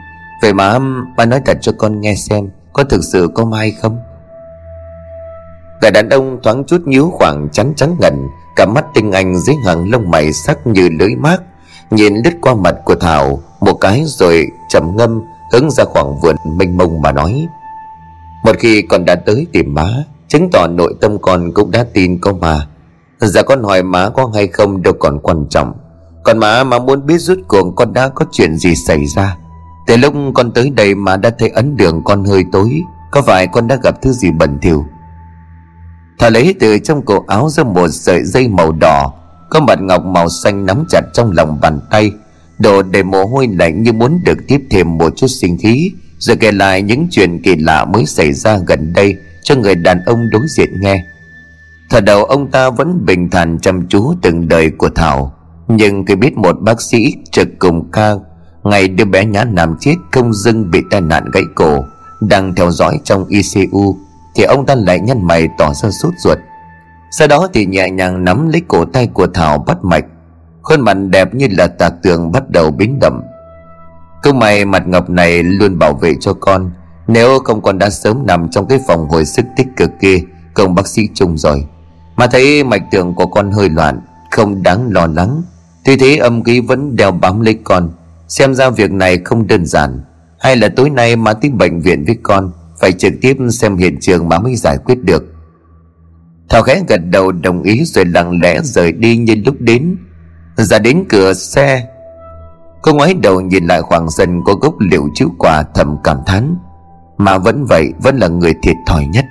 Vậy mà má nói thật cho con nghe xem, Có thực sự có mai không? Cả đàn ông thoáng chút nhíu khoảng chắn trắng ngần Cả mắt tinh anh dưới hàng lông mày sắc như lưới mát Nhìn lướt qua mặt của Thảo, Một cái rồi trầm ngâm, Hướng ra khoảng vườn mênh mông mà nói. Một khi con đã tới tìm má, Chứng tỏ nội tâm con cũng đã tin có mà Dạ con hỏi má có hay không đâu còn quan trọng. Còn má mà muốn biết rút cuộc con đã có chuyện gì xảy ra. Từ lúc con tới đây mà đã thấy ấn đường con hơi tối. Có phải con đã gặp thứ gì bẩn thỉu? Thảo lấy từ trong cổ áo ra một sợi dây màu đỏ. Có mặt ngọc màu xanh nắm chặt trong lòng bàn tay. Đồ để mồ hôi lạnh như muốn được tiếp thêm một chút sinh khí. Rồi kể lại những chuyện kỳ lạ mới xảy ra gần đây Cho người đàn ông đối diện nghe. Thật đầu ông ta vẫn bình thản chăm chú từng đời của Thảo. Nhưng khi biết một bác sĩ trực cùng ca, Ngày đứa bé nhã nằm chết không dưng bị tai nạn gãy cổ, Đang theo dõi trong ICU thì ông ta lại nhăn mày tỏ ra sốt ruột. Sau đó thì nhẹ nhàng nắm lấy cổ tay của Thảo bắt mạch. Khuôn mặt đẹp như là tạc tường bắt đầu biến đậm. Câu mày mặt ngọc này luôn bảo vệ cho con, Nếu không con đã sớm nằm trong cái phòng hồi sức tích cực kia, Công bác sĩ chung rồi. Mà thấy mạch tượng của con hơi loạn, Không đáng lo lắng. Tuy thế âm khí vẫn đeo bám lấy con. Xem ra việc này không đơn giản. Hay là tối nay má tới bệnh viện với con phải trực tiếp xem hiện trường mà mới giải quyết được. Thảo khẽ gật đầu đồng ý rồi lặng lẽ rời đi như lúc đến. Ra đến cửa xe. Cô ngoái đầu nhìn lại khoảng sân có gốc liệu chữ quả thầm cảm thán. Mà vẫn vậy, vẫn là người thiệt thòi nhất.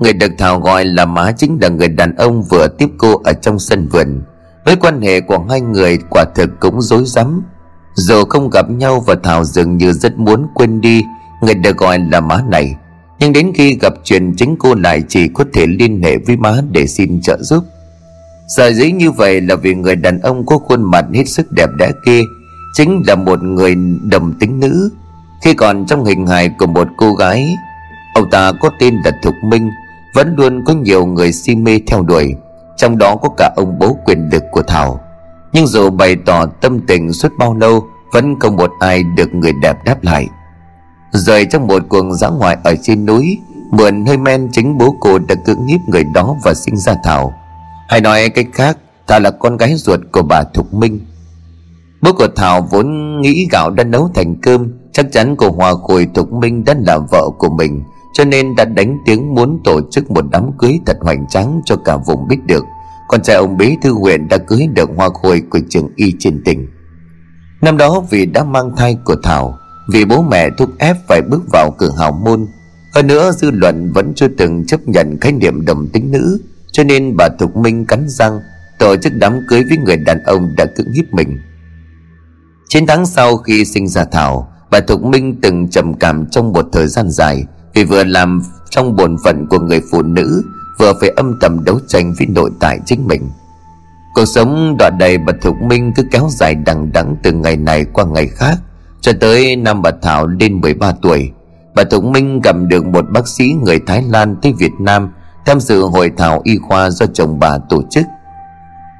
Người được Thảo gọi là má chính là người đàn ông vừa tiếp cô ở trong sân vườn. Với quan hệ của hai người, quả thực cũng rối rắm. Dù không gặp nhau và Thảo dường như rất muốn quên đi Người được gọi là má này. Nhưng đến khi gặp chuyện chính cô lại chỉ có thể liên hệ với má để xin trợ giúp. Sở dĩ như vậy là vì người đàn ông có khuôn mặt hết sức đẹp đẽ kia Chính là một người đồng tính nữ. Khi còn trong hình hài của một cô gái, Ông ta có tên là Thục Minh, Vẫn luôn có nhiều người si mê theo đuổi, Trong đó có cả ông bố quyền lực của Thảo. Nhưng dù bày tỏ tâm tình suốt bao lâu, Vẫn không một ai được người đẹp đáp lại rời trong một cuồng giã ngoại ở trên núi, Mượn hơi men chính bố cô đã cưỡng hiếp người đó và sinh ra Thảo. Hay nói cách khác, Thảo là con gái ruột của bà Thục Minh. Bố của Thảo vốn nghĩ gạo đã nấu thành cơm, Chắc chắn cô Hòa Khôi Thục Minh đã là vợ của mình, Cho nên đã đánh tiếng muốn tổ chức một đám cưới thật hoành tráng cho cả vùng biết được. Con trai ông Bí Thư huyện đã cưới được Hoa Khôi của trường y trên tỉnh. Năm đó vì đã mang thai của Thảo vì bố mẹ thúc ép phải bước vào cửa hào môn, Hơn nữa dư luận vẫn chưa từng chấp nhận khái niệm đồng tính nữ, cho nên bà Thục Minh cắn răng, Tổ chức đám cưới với người đàn ông đã cưỡng hiếp mình. Chín tháng sau khi sinh ra Thảo, Bà Thục Minh từng trầm cảm trong một thời gian dài Vì vừa làm trong bổn phận của người phụ nữ, vừa phải âm thầm đấu tranh với nội tại chính mình. Cuộc sống đoạn đầy bà thục minh cứ kéo dài đằng đẵng từ ngày này qua ngày khác cho tới năm bà thảo lên 13 tuổi, bà thục minh gặp được một bác sĩ người thái lan tới việt nam tham dự hội thảo y khoa do chồng bà tổ chức.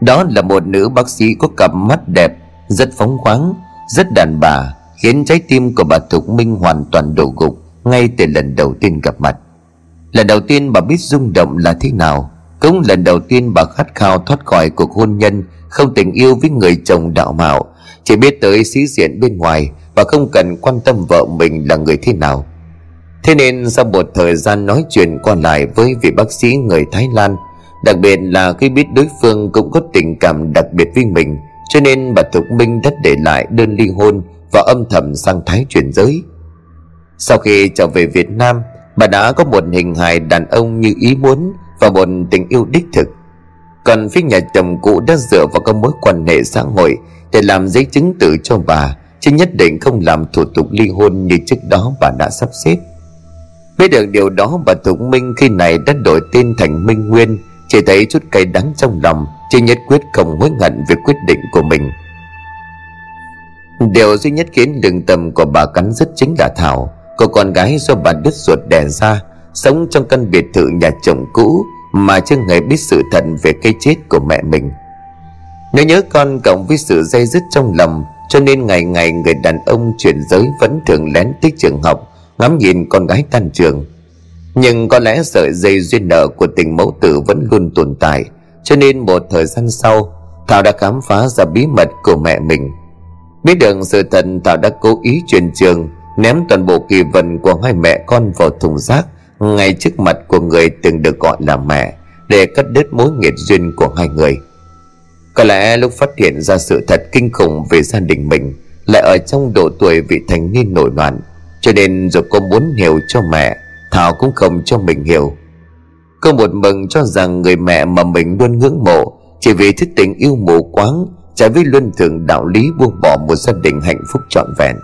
Đó là một nữ bác sĩ có cặp mắt đẹp, rất phóng khoáng, rất đàn bà, khiến trái tim của bà thục minh hoàn toàn đổ gục ngay từ lần đầu tiên gặp mặt. Lần đầu tiên bà biết rung động là thế nào, cũng lần đầu tiên bà khát khao thoát khỏi cuộc hôn nhân không tình yêu với người chồng đạo mạo. Chỉ biết tới sĩ diện bên ngoài và không cần quan tâm vợ mình là người thế nào. Thế nên sau một thời gian nói chuyện qua lại với vị bác sĩ người thái lan, đặc biệt là khi biết đối phương cũng có tình cảm đặc biệt với mình, cho nên bà thục minh đã để lại đơn ly hôn và âm thầm sang thái chuyển giới. Sau khi trở về việt nam, bà đã có một hình hài đàn ông như ý muốn và một tình yêu đích thực. Còn phía nhà chồng cũ đã dựa vào các mối quan hệ xã hội để làm giấy chứng tử cho bà chứ nhất định không làm thủ tục ly hôn như trước đó bà đã sắp xếp. Biết được điều đó, bà thục minh khi này đã đổi tên thành minh nguyên, chỉ thấy chút cay đắng trong lòng, chứ nhất quyết không hối hận về quyết định của mình. Điều duy nhất khiến lương tâm của bà cắn rứt chính là thảo, cô con gái do bà đứt ruột đẻ ra, sống trong căn biệt thự nhà chồng cũ, mà chưa hề biết sự thật về cái chết của mẹ mình. Nếu nhớ con cộng với sự dây dứt trong lòng cho nên ngày ngày người đàn ông chuyển giới vẫn thường lén tích trường học, ngắm nhìn con gái tan trường. Nhưng có lẽ sợi dây duyên nợ của tình mẫu tử vẫn luôn tồn tại, cho nên một thời gian sau, thảo đã khám phá ra bí mật của mẹ mình. Biết được sự thật, thảo đã cố ý truyền trường, ném toàn bộ kỳ vận của hai mẹ con vào thùng rác, ngay trước mặt của người từng được gọi là mẹ, để cắt đứt mối nghiệt duyên của hai người có lẽ lúc phát hiện ra sự thật kinh khủng về gia đình mình, lại ở trong độ tuổi vị thành niên nổi loạn. Cho nên dù cô muốn hiểu cho mẹ, thảo cũng không cho mình hiểu. Cô một mừng cho rằng người mẹ mà mình luôn ngưỡng mộ chỉ vì thức tình yêu mù quáng, trái với luân thường đạo lý buông bỏ một gia đình hạnh phúc trọn vẹn.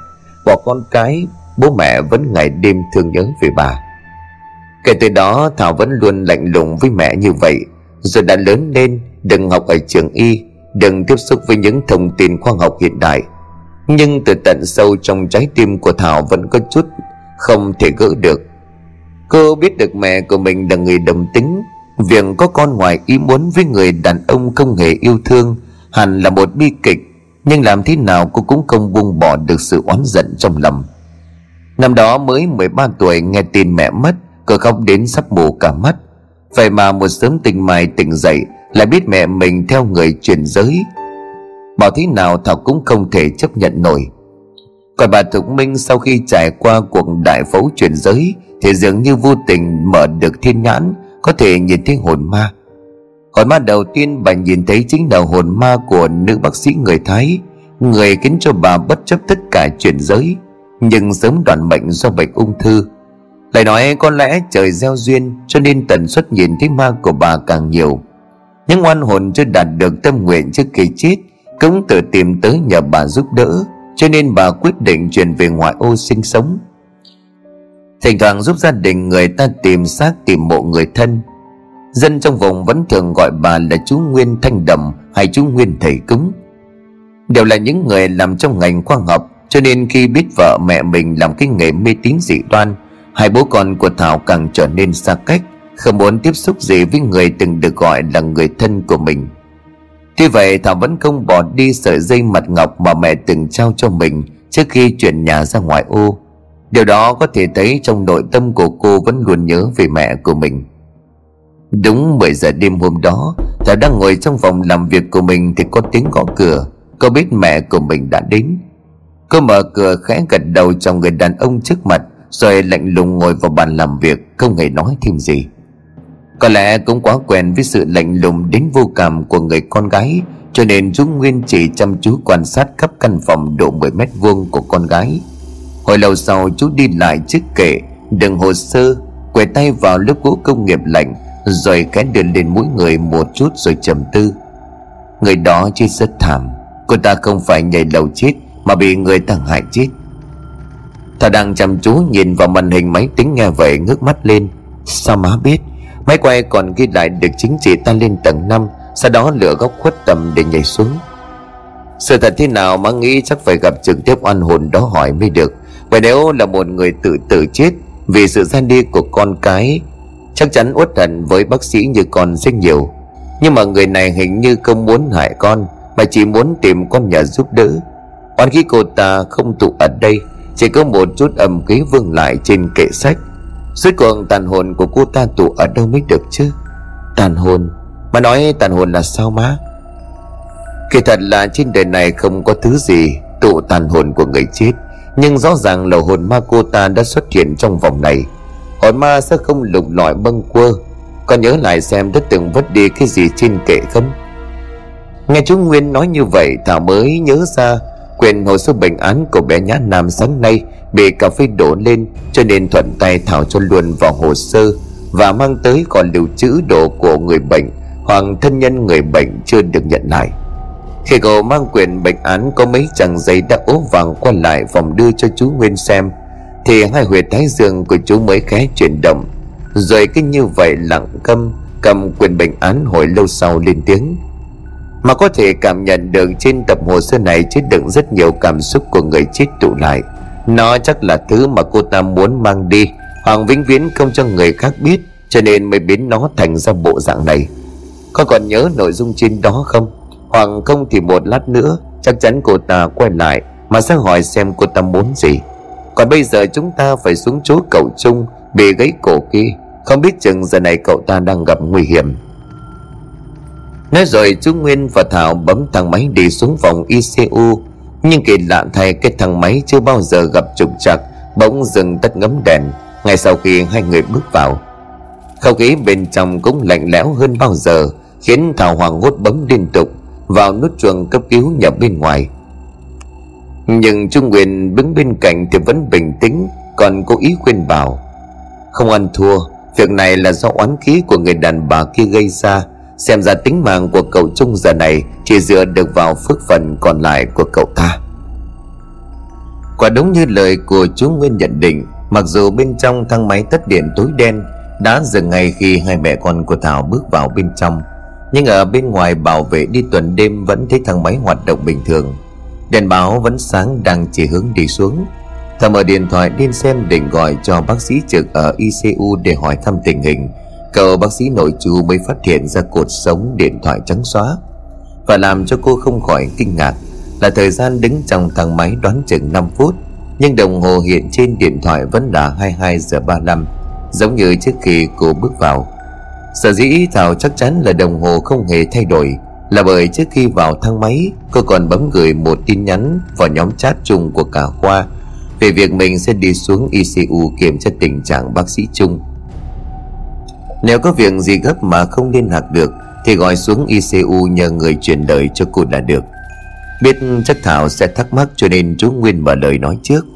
Bỏ con cái, bố mẹ vẫn ngày đêm thương nhớ về bà. Kể từ đó, thảo vẫn luôn lạnh lùng với mẹ như vậy rồi đã lớn lên, đừng học ở trường y, đừng tiếp xúc với những thông tin khoa học hiện đại. Nhưng từ tận sâu trong trái tim của thảo vẫn có chút không thể gỡ được. Cô biết được mẹ của mình là người đồng tính. Việc có con ngoài ý muốn với người đàn ông không hề yêu thương hẳn là một bi kịch, nhưng làm thế nào cô cũng không buông bỏ được sự oán giận trong lòng. Năm đó mới 13 tuổi nghe tin mẹ mất, cô khóc đến sắp mù cả mắt vậy mà một sớm tình mai tỉnh dậy, lại biết mẹ mình theo người chuyển giới. Bảo thế nào thảo cũng không thể chấp nhận nổi. Còn bà thục minh sau khi trải qua cuộc đại phẫu chuyển giới, thì dường như vô tình mở được thiên nhãn, có thể nhìn thấy hồn ma. Hồn ma đầu tiên bà nhìn thấy chính là hồn ma của nữ bác sĩ người thái, người khiến cho bà bất chấp tất cả chuyển giới. Nhưng sớm đoạn mệnh do bệnh ung thư lại nói có lẽ trời gieo duyên, cho nên tần suất nhìn thấy ma của bà càng nhiều. Những oan hồn chưa đạt được tâm nguyện trước khi chết, cũng tự tìm tới nhờ bà giúp đỡ, cho nên bà quyết định chuyển về ngoại ô sinh sống. Thỉnh thoảng giúp gia đình người ta tìm xác, tìm mộ người thân. Dân trong vùng vẫn thường gọi bà là chú nguyên thanh đầm hay chú nguyên thầy cúng. Đều là những người làm trong ngành khoa học, cho nên khi biết vợ mẹ mình làm cái nghề mê tín dị đoan hai bố con của thảo càng trở nên xa cách không muốn tiếp xúc gì với người từng được gọi là người thân của mình Tuy vậy Thảo vẫn không bỏ đi sợi dây mặt ngọc mà mẹ từng trao cho mình trước khi chuyển nhà ra ngoại ô. Điều đó có thể thấy trong nội tâm của cô vẫn luôn nhớ về mẹ của mình. Đúng 10 giờ đêm hôm đó, Thảo đang ngồi trong phòng làm việc của mình thì có tiếng gõ cửa. Cô biết mẹ của mình đã đến. Cô mở cửa khẽ gật đầu cho người đàn ông trước mặt rồi lạnh lùng ngồi vào bàn làm việc, không hề nói thêm gì. Có lẽ cũng quá quen với sự lạnh lùng đến vô cảm của người con gái, Cho nên chú Nguyên chỉ chăm chú quan sát khắp căn phòng độ 10 mét vuông của con gái. Hồi lâu sau, chú đi lại chiếc kệ, Đựng hồ sơ, quẹt tay vào lớp gỗ công nghiệp lạnh, Rồi cái đưa lên mũi người một chút rồi trầm tư. Người đó chết rất thảm. Cô ta không phải nhảy lầu chết, Mà bị người ta hại chết. Thà đang chăm chú nhìn vào màn hình máy tính nghe vậy ngước mắt lên. Sao má biết? Máy quay còn ghi lại được chính trị ta lên tầng 5 Sau đó lửa góc khuất tầm để nhảy xuống. Sự thật thế nào má nghĩ chắc phải gặp trực tiếp oan hồn đó hỏi mới được. Vậy nếu là một người tự tử chết Vì sự ra đi của con cái, Chắc chắn uất hận với bác sĩ như con rất nhiều. Nhưng mà người này hình như không muốn hại con, Mà chỉ muốn tìm con nhà giúp đỡ. Oan khí cô ta không tụ ở đây. Chỉ có một chút âm khí vương lại trên kệ sách. Suốt cuộc tàn hồn của cô ta tụ ở đâu mới được chứ? Tàn hồn? Mà nói tàn hồn là sao má? Kỳ thật là trên đời này không có thứ gì Tụ tàn hồn của người chết. Nhưng rõ ràng là hồn ma cô ta đã xuất hiện trong vòng này. Hồn ma sẽ không lục lọi bâng quơ. Con nhớ lại xem đã từng vứt đi cái gì trên kệ không? Nghe chú Nguyên nói như vậy, Thảo mới nhớ ra Quyền hồ sơ bệnh án của bé Nhã Nam sáng nay Bị cà phê đổ lên, Cho nên thuận tay Thảo cho luôn vào hồ sơ Và mang tới còn lưu trữ đồ của người bệnh Hoặc thân nhân người bệnh chưa được nhận lại. Khi cô mang quyền bệnh án Có mấy chàng giấy đã ố vàng qua lại Phòng đưa cho chú Nguyên xem, Thì hai huyệt thái dương của chú mới khé chuyển động. Rồi cứ như vậy lặng câm Cầm quyền bệnh án hồi lâu sau lên tiếng mà có thể cảm nhận được trên tập hồ sơ này chứa đựng rất nhiều cảm xúc của người chết tụ lại. Nó chắc là thứ mà cô ta muốn mang đi. Hoàng vĩnh viễn không cho người khác biết, Cho nên mới biến nó thành ra bộ dạng này. Con còn nhớ nội dung trên đó không? Hoàng không thì một lát nữa, Chắc chắn cô ta quay lại, Mà sẽ hỏi xem cô ta muốn gì. Còn bây giờ chúng ta phải xuống chỗ cậu Trung Bị gãy cổ kia. Không biết chừng giờ này cậu ta đang gặp nguy hiểm. Nói rồi, chú Nguyên và Thảo bấm thang máy đi xuống phòng ICU Nhưng kỳ lạ thay, cái thang máy chưa bao giờ gặp trục trặc, Bỗng dừng tắt ngấm đèn. Ngay sau khi hai người bước vào, Không khí bên trong cũng lạnh lẽo hơn bao giờ, Khiến Thảo Hoàng hốt bấm liên tục, Vào nút chuông cấp cứu nhập bên ngoài. Nhưng Trung Nguyên đứng bên cạnh thì vẫn bình tĩnh, Còn cố ý khuyên bảo. Không ăn thua, Việc này là do oán khí của người đàn bà kia gây ra. Xem ra tính mạng của cậu Trung giờ này Chỉ dựa được vào phước phần còn lại của cậu ta. Quả đúng như lời của chú Nguyên nhận định, Mặc dù bên trong thang máy tất điện tối đen Đã dừng ngay khi hai mẹ con của Thảo bước vào bên trong, Nhưng ở bên ngoài bảo vệ đi tuần đêm Vẫn thấy thang máy hoạt động bình thường. Đèn báo vẫn sáng đang chỉ hướng đi xuống. Thảo mở điện thoại điên xem định gọi cho bác sĩ trực ở ICU để hỏi thăm tình hình. Cậu bác sĩ nội chú mới phát hiện ra cột sống điện thoại trắng xóa Và làm cho cô không khỏi kinh ngạc. Là thời gian đứng trong thang máy đoán chừng 5 phút, Nhưng đồng hồ hiện trên điện thoại vẫn là 22 giờ 35 Giống như trước khi cô bước vào. Sở dĩ Thảo chắc chắn là đồng hồ không hề thay đổi, Là bởi trước khi vào thang máy, Cô còn bấm gửi một tin nhắn vào nhóm chat chung của cả khoa Về việc mình sẽ đi xuống ICU kiểm tra tình trạng bác sĩ chung nếu có việc gì gấp mà không liên lạc được, Thì gọi xuống ICU nhờ người truyền lời cho cô là được. Biết chắc Thảo sẽ thắc mắc cho nên chú Nguyên mở lời nói trước.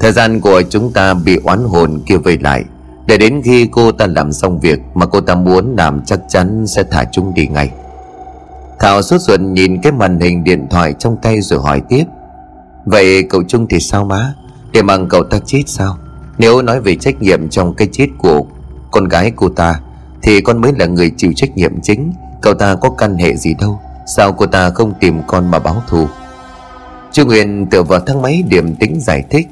Thời gian của chúng ta bị oán hồn kia vây lại. Để đến khi cô ta làm xong việc Mà cô ta muốn làm chắc chắn sẽ thả chúng đi ngay. Thảo sốt ruột nhìn cái màn hình điện thoại trong tay rồi hỏi tiếp. Vậy cậu Trung thì sao má? Để bằng cậu ta chết sao? Nếu nói về trách nhiệm trong cái chết của con gái cô ta, Thì con mới là người chịu trách nhiệm chính. Cậu ta có căn hệ gì đâu, Sao cô ta không tìm con mà báo thù? Chu Nguyên tựa vào thang máy điểm tính giải thích.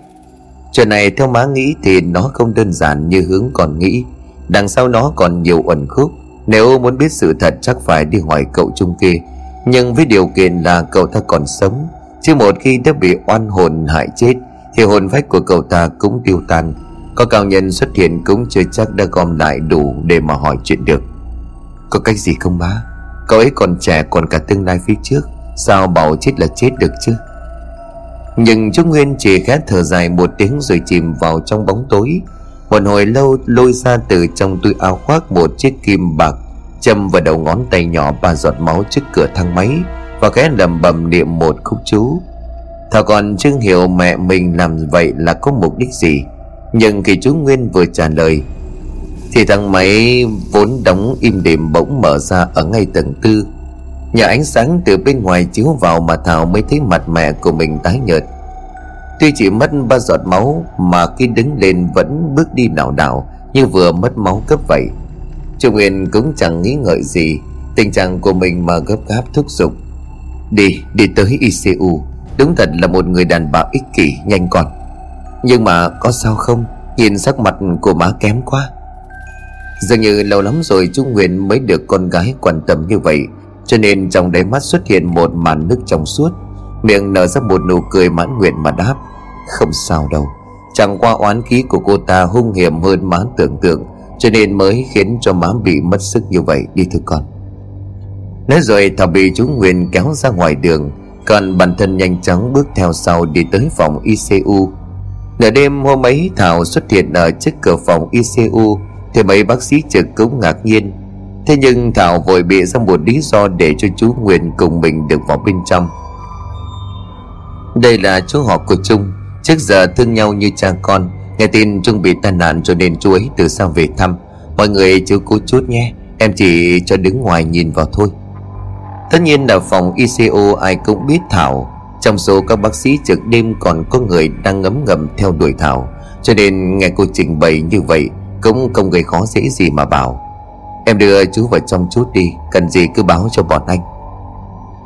Chuyện này theo má nghĩ thì nó không đơn giản như hướng còn nghĩ. Đằng sau nó còn nhiều uẩn khúc. Nếu muốn biết sự thật chắc phải đi hỏi cậu Trung kia. Nhưng với điều kiện là cậu ta còn sống. Chứ một khi đã bị oan hồn hại chết, Thì hồn phách của cậu ta cũng tiêu tan có cao nhân xuất hiện cũng chưa chắc đã gom lại đủ để mà hỏi chuyện được. Có cách gì không bá Cậu ấy còn trẻ còn cả tương lai phía trước, Sao bảo chết là chết được chứ? Nhưng Trúc Nguyên chỉ khẽ thở dài một tiếng rồi chìm vào trong bóng tối. Một hồi lâu lôi ra từ trong túi áo khoác một chiếc kim bạc, Châm vào đầu ngón tay nhỏ ba giọt máu trước cửa thang máy Và khẽ lầm bầm niệm một khúc chú. Thảo còn chưa hiểu mẹ mình làm vậy là có mục đích gì nhưng khi chú Nguyên vừa trả lời Thì thằng máy vốn đóng im đềm bỗng mở ra ở ngay tầng tư. Nhờ ánh sáng từ bên ngoài chiếu vào mà Thảo mới thấy mặt mẹ của mình tái nhợt. Tuy chỉ mất ba giọt máu mà khi đứng lên vẫn bước đi lảo đảo như vừa mất máu cấp vậy. Trung Nguyên cũng chẳng nghĩ ngợi gì Tình trạng của mình mà gấp gáp thúc giục. Đi, đi tới ICU Đúng thật là một người đàn bà ích kỷ nhanh còn nhưng mà có sao không? Nhìn sắc mặt của má kém quá. Dường như lâu lắm rồi chú Nguyên mới được con gái quan tâm như vậy, Cho nên trong đáy mắt xuất hiện một màn nước trong suốt. Miệng nở ra một nụ cười mãn nguyện mà đáp, Không sao đâu. Chẳng qua oán khí của cô ta hung hiểm hơn má tưởng tượng, Cho nên mới khiến cho má bị mất sức như vậy Đi thưa con. Nói rồi Thảo bị chú Nguyên kéo ra ngoài đường, Còn bản thân nhanh chóng bước theo sau đi tới phòng ICU Nửa đêm hôm ấy Thảo xuất hiện ở trước cửa phòng ICU Thì mấy bác sĩ trực cũng ngạc nhiên. Thế nhưng Thảo vội bị ra một lý do để cho chú Nguyên cùng mình được vào bên trong. Đây là chú họ của Trung. Trước giờ thương nhau như cha con, Nghe tin Trung bị tai nạn cho nên chú ấy từ xa về thăm. Mọi người chú cố chút nhé, Em chỉ cho đứng ngoài nhìn vào thôi. Tất nhiên là phòng ICU ai cũng biết Thảo trong số các bác sĩ trực đêm còn có người đang ngấm ngầm theo đuổi Thảo. Cho nên nghe cô trình bày như vậy Cũng không gây khó dễ gì mà bảo, Em đưa chú vào trong chút đi, Cần gì cứ báo cho bọn anh.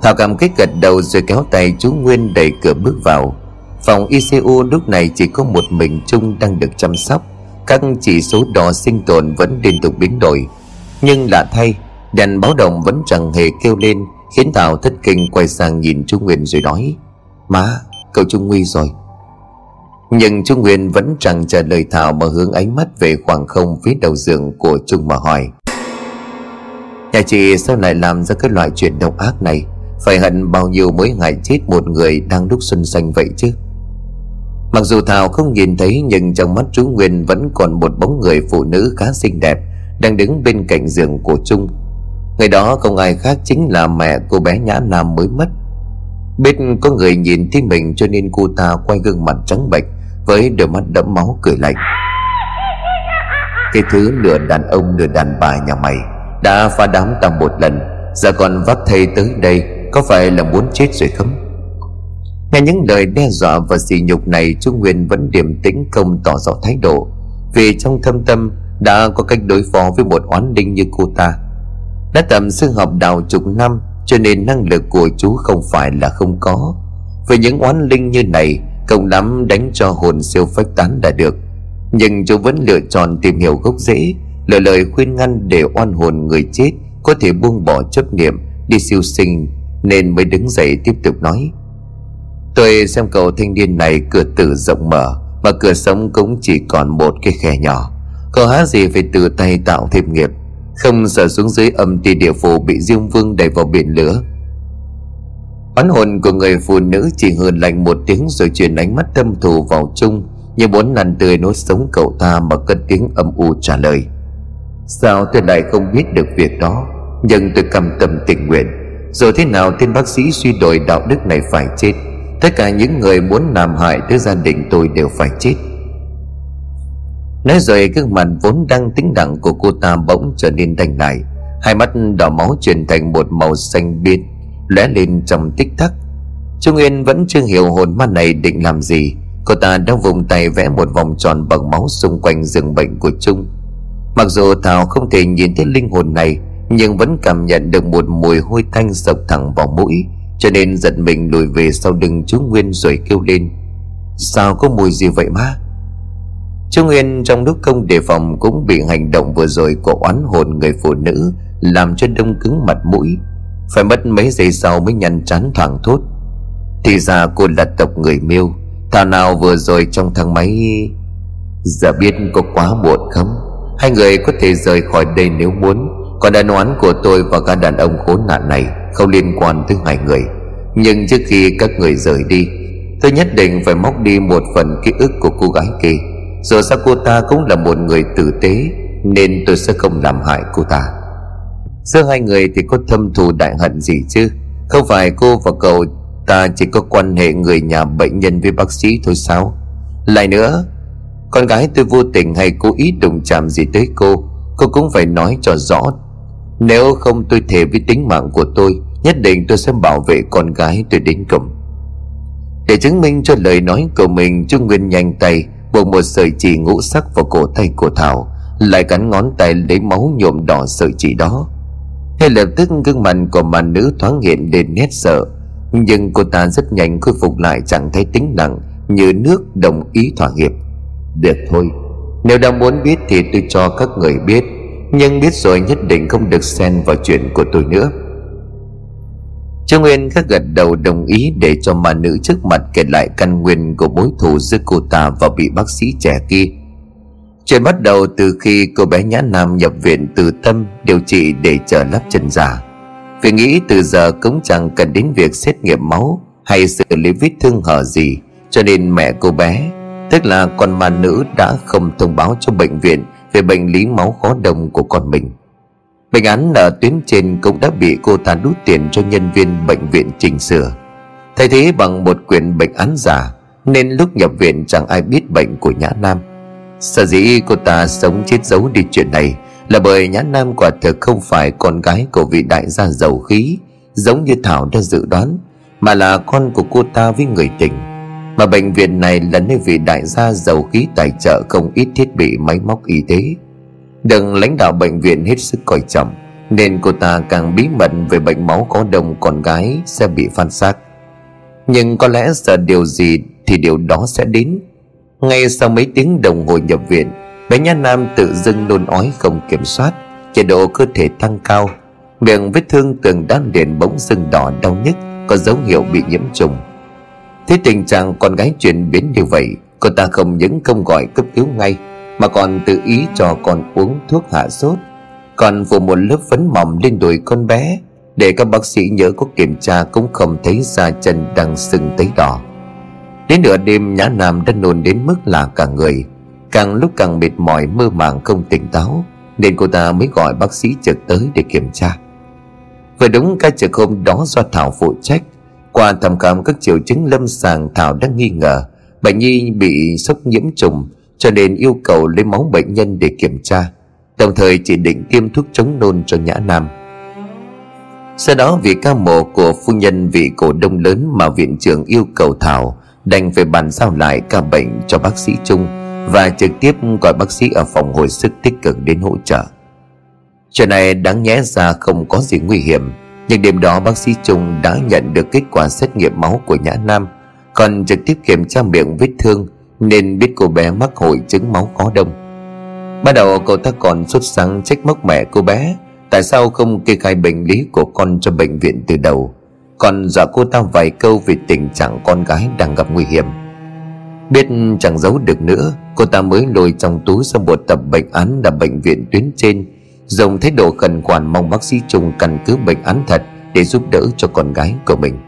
Thảo cảm kích gật đầu rồi kéo tay chú Nguyên đẩy cửa bước vào. Phòng ICU lúc này chỉ có một mình Trung đang được chăm sóc. Các chỉ số đo sinh tồn vẫn liên tục biến đổi. Nhưng lạ thay, Đèn báo động vẫn chẳng hề kêu lên. Khiến Thảo thất kinh quay sang nhìn Trung Nguyên rồi nói Má, cậu Trung Nguy rồi. Nhưng Trung Nguyên vẫn chẳng trả lời Thảo Mà hướng ánh mắt về khoảng không phía đầu giường của Trung mà hỏi. Nhà chị sao lại làm ra cái loại chuyện độc ác này? Phải hận bao nhiêu mới hại chết một người đang lúc xuân xanh vậy chứ? Mặc dù Thảo không nhìn thấy Nhưng trong mắt chú Nguyên vẫn còn một bóng người phụ nữ khá xinh đẹp Đang đứng bên cạnh giường của Trung. Người đó không ai khác chính là mẹ cô bé Nhã Nam mới mất. Biết có người nhìn thấy mình cho nên cô ta quay gương mặt trắng bệch Với đôi mắt đẫm máu cười lạnh. Cái thứ nửa đàn ông nửa đàn bà nhà mày Đã phá đám tao một lần, Giờ còn vác thầy tới đây, Có phải là muốn chết rồi không? Nghe những lời đe dọa và sỉ nhục này Trung Nguyên vẫn điềm tĩnh không tỏ rõ thái độ, Vì trong thâm tâm Đã có cách đối phó với một oán linh như cô ta đã tầm sư học đạo chục năm, Cho nên năng lực của chú không phải là không có. Với những oán linh như này công lắm đánh cho hồn siêu phách tán đã được. Nhưng chú vẫn lựa chọn tìm hiểu gốc rễ Lời lời khuyên ngăn để oan hồn người chết Có thể buông bỏ chấp niệm, Đi siêu sinh, Nên mới đứng dậy tiếp tục nói. Tôi xem cậu thanh niên này cửa tử rộng mở, Mà cửa sống cũng chỉ còn một cái khe nhỏ. Có há gì phải tự tay tạo thêm nghiệp không sợ xuống dưới âm thì địa phủ bị diêm vương đẩy vào biển lửa. Oán hồn của người phụ nữ chỉ hờn lạnh một tiếng rồi chuyển ánh mắt thâm thù vào chung, như muốn nằn tươi nốt sống cậu ta mà cất tiếng âm u trả lời. Sao tôi lại không biết được việc đó? Nhưng tôi cầm tâm tình nguyện. Rồi thế nào, tên bác sĩ suy đổi đạo đức này phải chết. Tất cả những người muốn làm hại tới gia đình tôi đều phải chết. Nói rồi gương mặt vốn đang tĩnh đẳng của cô ta bỗng trở nên đành lại. Hai mắt đỏ máu chuyển thành một màu xanh biếc, lóe lên trong tích tắc. Trung Nguyên vẫn chưa hiểu hồn ma này định làm gì. Cô ta đang vùng tay vẽ một vòng tròn bằng máu xung quanh giường bệnh của Trung. Mặc dù Thảo không thể nhìn thấy linh hồn này, Nhưng vẫn cảm nhận được một mùi hôi thanh sộc thẳng vào mũi, Cho nên giật mình lùi về sau lưng chú Nguyên rồi kêu lên. Sao có mùi gì vậy má? Trung Nguyên trong lúc không đề phòng cũng bị hành động vừa rồi của oán hồn người phụ nữ làm cho đông cứng mặt mũi. Phải mất mấy giây sau mới nhăn chán thoảng thốt. Thì ra cô là tộc người miêu thảo nào vừa rồi trong thang máy. Giờ biết có quá muộn không? Hai người có thể rời khỏi đây nếu muốn. Còn đàn oán của tôi và các đàn ông khốn nạn này không liên quan tới hai người. Nhưng trước khi các người rời đi, tôi nhất định phải móc đi một phần ký ức của cô gái kia dù sao cô ta cũng là một người tử tế, Nên tôi sẽ không làm hại cô ta. Giữa hai người thì có thâm thù đại hận gì chứ? Không phải cô và cậu ta chỉ có quan hệ người nhà bệnh nhân với bác sĩ thôi sao? Lại nữa, Con gái tôi vô tình hay cố ý đụng chạm gì tới cô Cô cũng phải nói cho rõ. Nếu không tôi thề với tính mạng của tôi, Nhất định tôi sẽ bảo vệ con gái tôi đến cùng. Để chứng minh cho lời nói của mình Trung Nguyên nhanh tay buộc một sợi chỉ ngũ sắc vào cổ tay của Thảo, Lại cắn ngón tay lấy máu nhuộm đỏ sợi chỉ đó. Ngay lập tức gương mặt của mà nữ thoáng hiện lên nét sợ, Nhưng cô ta rất nhanh khôi phục lại trạng thái tính nặng Như nước đồng ý thỏa hiệp. Được thôi, Nếu đã muốn biết thì tôi cho các người biết, Nhưng biết rồi nhất định không được xen vào chuyện của tôi nữa. Trương Nguyên khắc gật đầu đồng ý để cho mà nữ trước mặt kể lại căn nguyên của mối thù giữa cô ta và vị bác sĩ trẻ kia. Chuyện bắt đầu từ khi cô bé Nhã Nam nhập viện từ tâm điều trị để chờ lắp chân giả. Vì nghĩ từ giờ cũng chẳng cần đến việc xét nghiệm máu hay xử lý vết thương hở gì cho nên mẹ cô bé, tức là con ma nữ đã không thông báo cho bệnh viện về bệnh lý máu khó đông của con mình. Bệnh án ở tuyến trên cũng đã bị cô ta đút tiền cho nhân viên bệnh viện chỉnh sửa. Thay thế bằng một quyển bệnh án giả, Nên lúc nhập viện chẳng ai biết bệnh của Nhã Nam. Sở dĩ cô ta sống chết giấu đi chuyện này Là bởi Nhã Nam quả thực không phải con gái của vị đại gia giàu khí, Giống như Thảo đã dự đoán, Mà là con của cô ta với người tình. Mà bệnh viện này là nơi vị đại gia giàu khí tài trợ không ít thiết bị máy móc y tế. Đừng lãnh đạo bệnh viện hết sức coi trọng, Nên cô ta càng bí mật về bệnh máu có đông con gái sẽ bị phan xác. Nhưng có lẽ sợ điều gì thì điều đó sẽ đến. Ngay sau mấy tiếng đồng hồ nhập viện, Bé Nhã Nam tự dưng nôn ói không kiểm soát Nhiệt độ cơ thể tăng cao. Miệng vết thương tường đan liền bỗng sưng đỏ đau nhức, Có dấu hiệu bị nhiễm trùng. Thế tình trạng con gái chuyển biến như vậy, Cô ta không những không gọi cấp cứu ngay mà còn tự ý cho con uống thuốc hạ sốt. Còn phủ một lớp phấn mỏng lên đùi con bé, để các bác sĩ nhớ có kiểm tra cũng không thấy da chân đang sưng tấy đỏ. Đến nửa đêm, nhã nam đã nôn đến mức là cả người. Càng lúc càng mệt mỏi, mơ màng không tỉnh táo, nên cô ta mới gọi bác sĩ trực tới để kiểm tra. Vừa đúng cái trực hôm đó do thảo phụ trách, qua thăm khám các triệu chứng lâm sàng, thảo đã nghi ngờ, bệnh nhi bị sốc nhiễm trùng cho nên yêu cầu lấy máu bệnh nhân để kiểm tra, đồng thời chỉ định tiêm thuốc chống nôn cho nhã nam. Sau đó vì ca mổ của phu nhân vị cổ đông lớn mà viện trưởng yêu cầu thảo đành phải bàn giao lại ca bệnh cho bác sĩ trung và trực tiếp gọi bác sĩ ở phòng hồi sức tích cực đến hỗ trợ. Chuyện này đáng nhẽ ra không có gì nguy hiểm, nhưng đêm đó bác sĩ trung đã nhận được kết quả xét nghiệm máu của nhã nam, còn trực tiếp kiểm tra miệng vết thương nên biết cô bé mắc hội chứng máu khó đông. Ban đầu cậu ta còn xuất sáng trách móc mẹ cô bé, tại sao không kê khai bệnh lý của con cho bệnh viện từ đầu. Còn dọa cô ta vài câu về tình trạng con gái đang gặp nguy hiểm. Biết chẳng giấu được nữa, cô ta mới lôi trong túi ra một tập bệnh án là bệnh viện tuyến trên, dùng thái độ khẩn khoản mong bác sĩ trung căn cứ bệnh án thật để giúp đỡ cho con gái của mình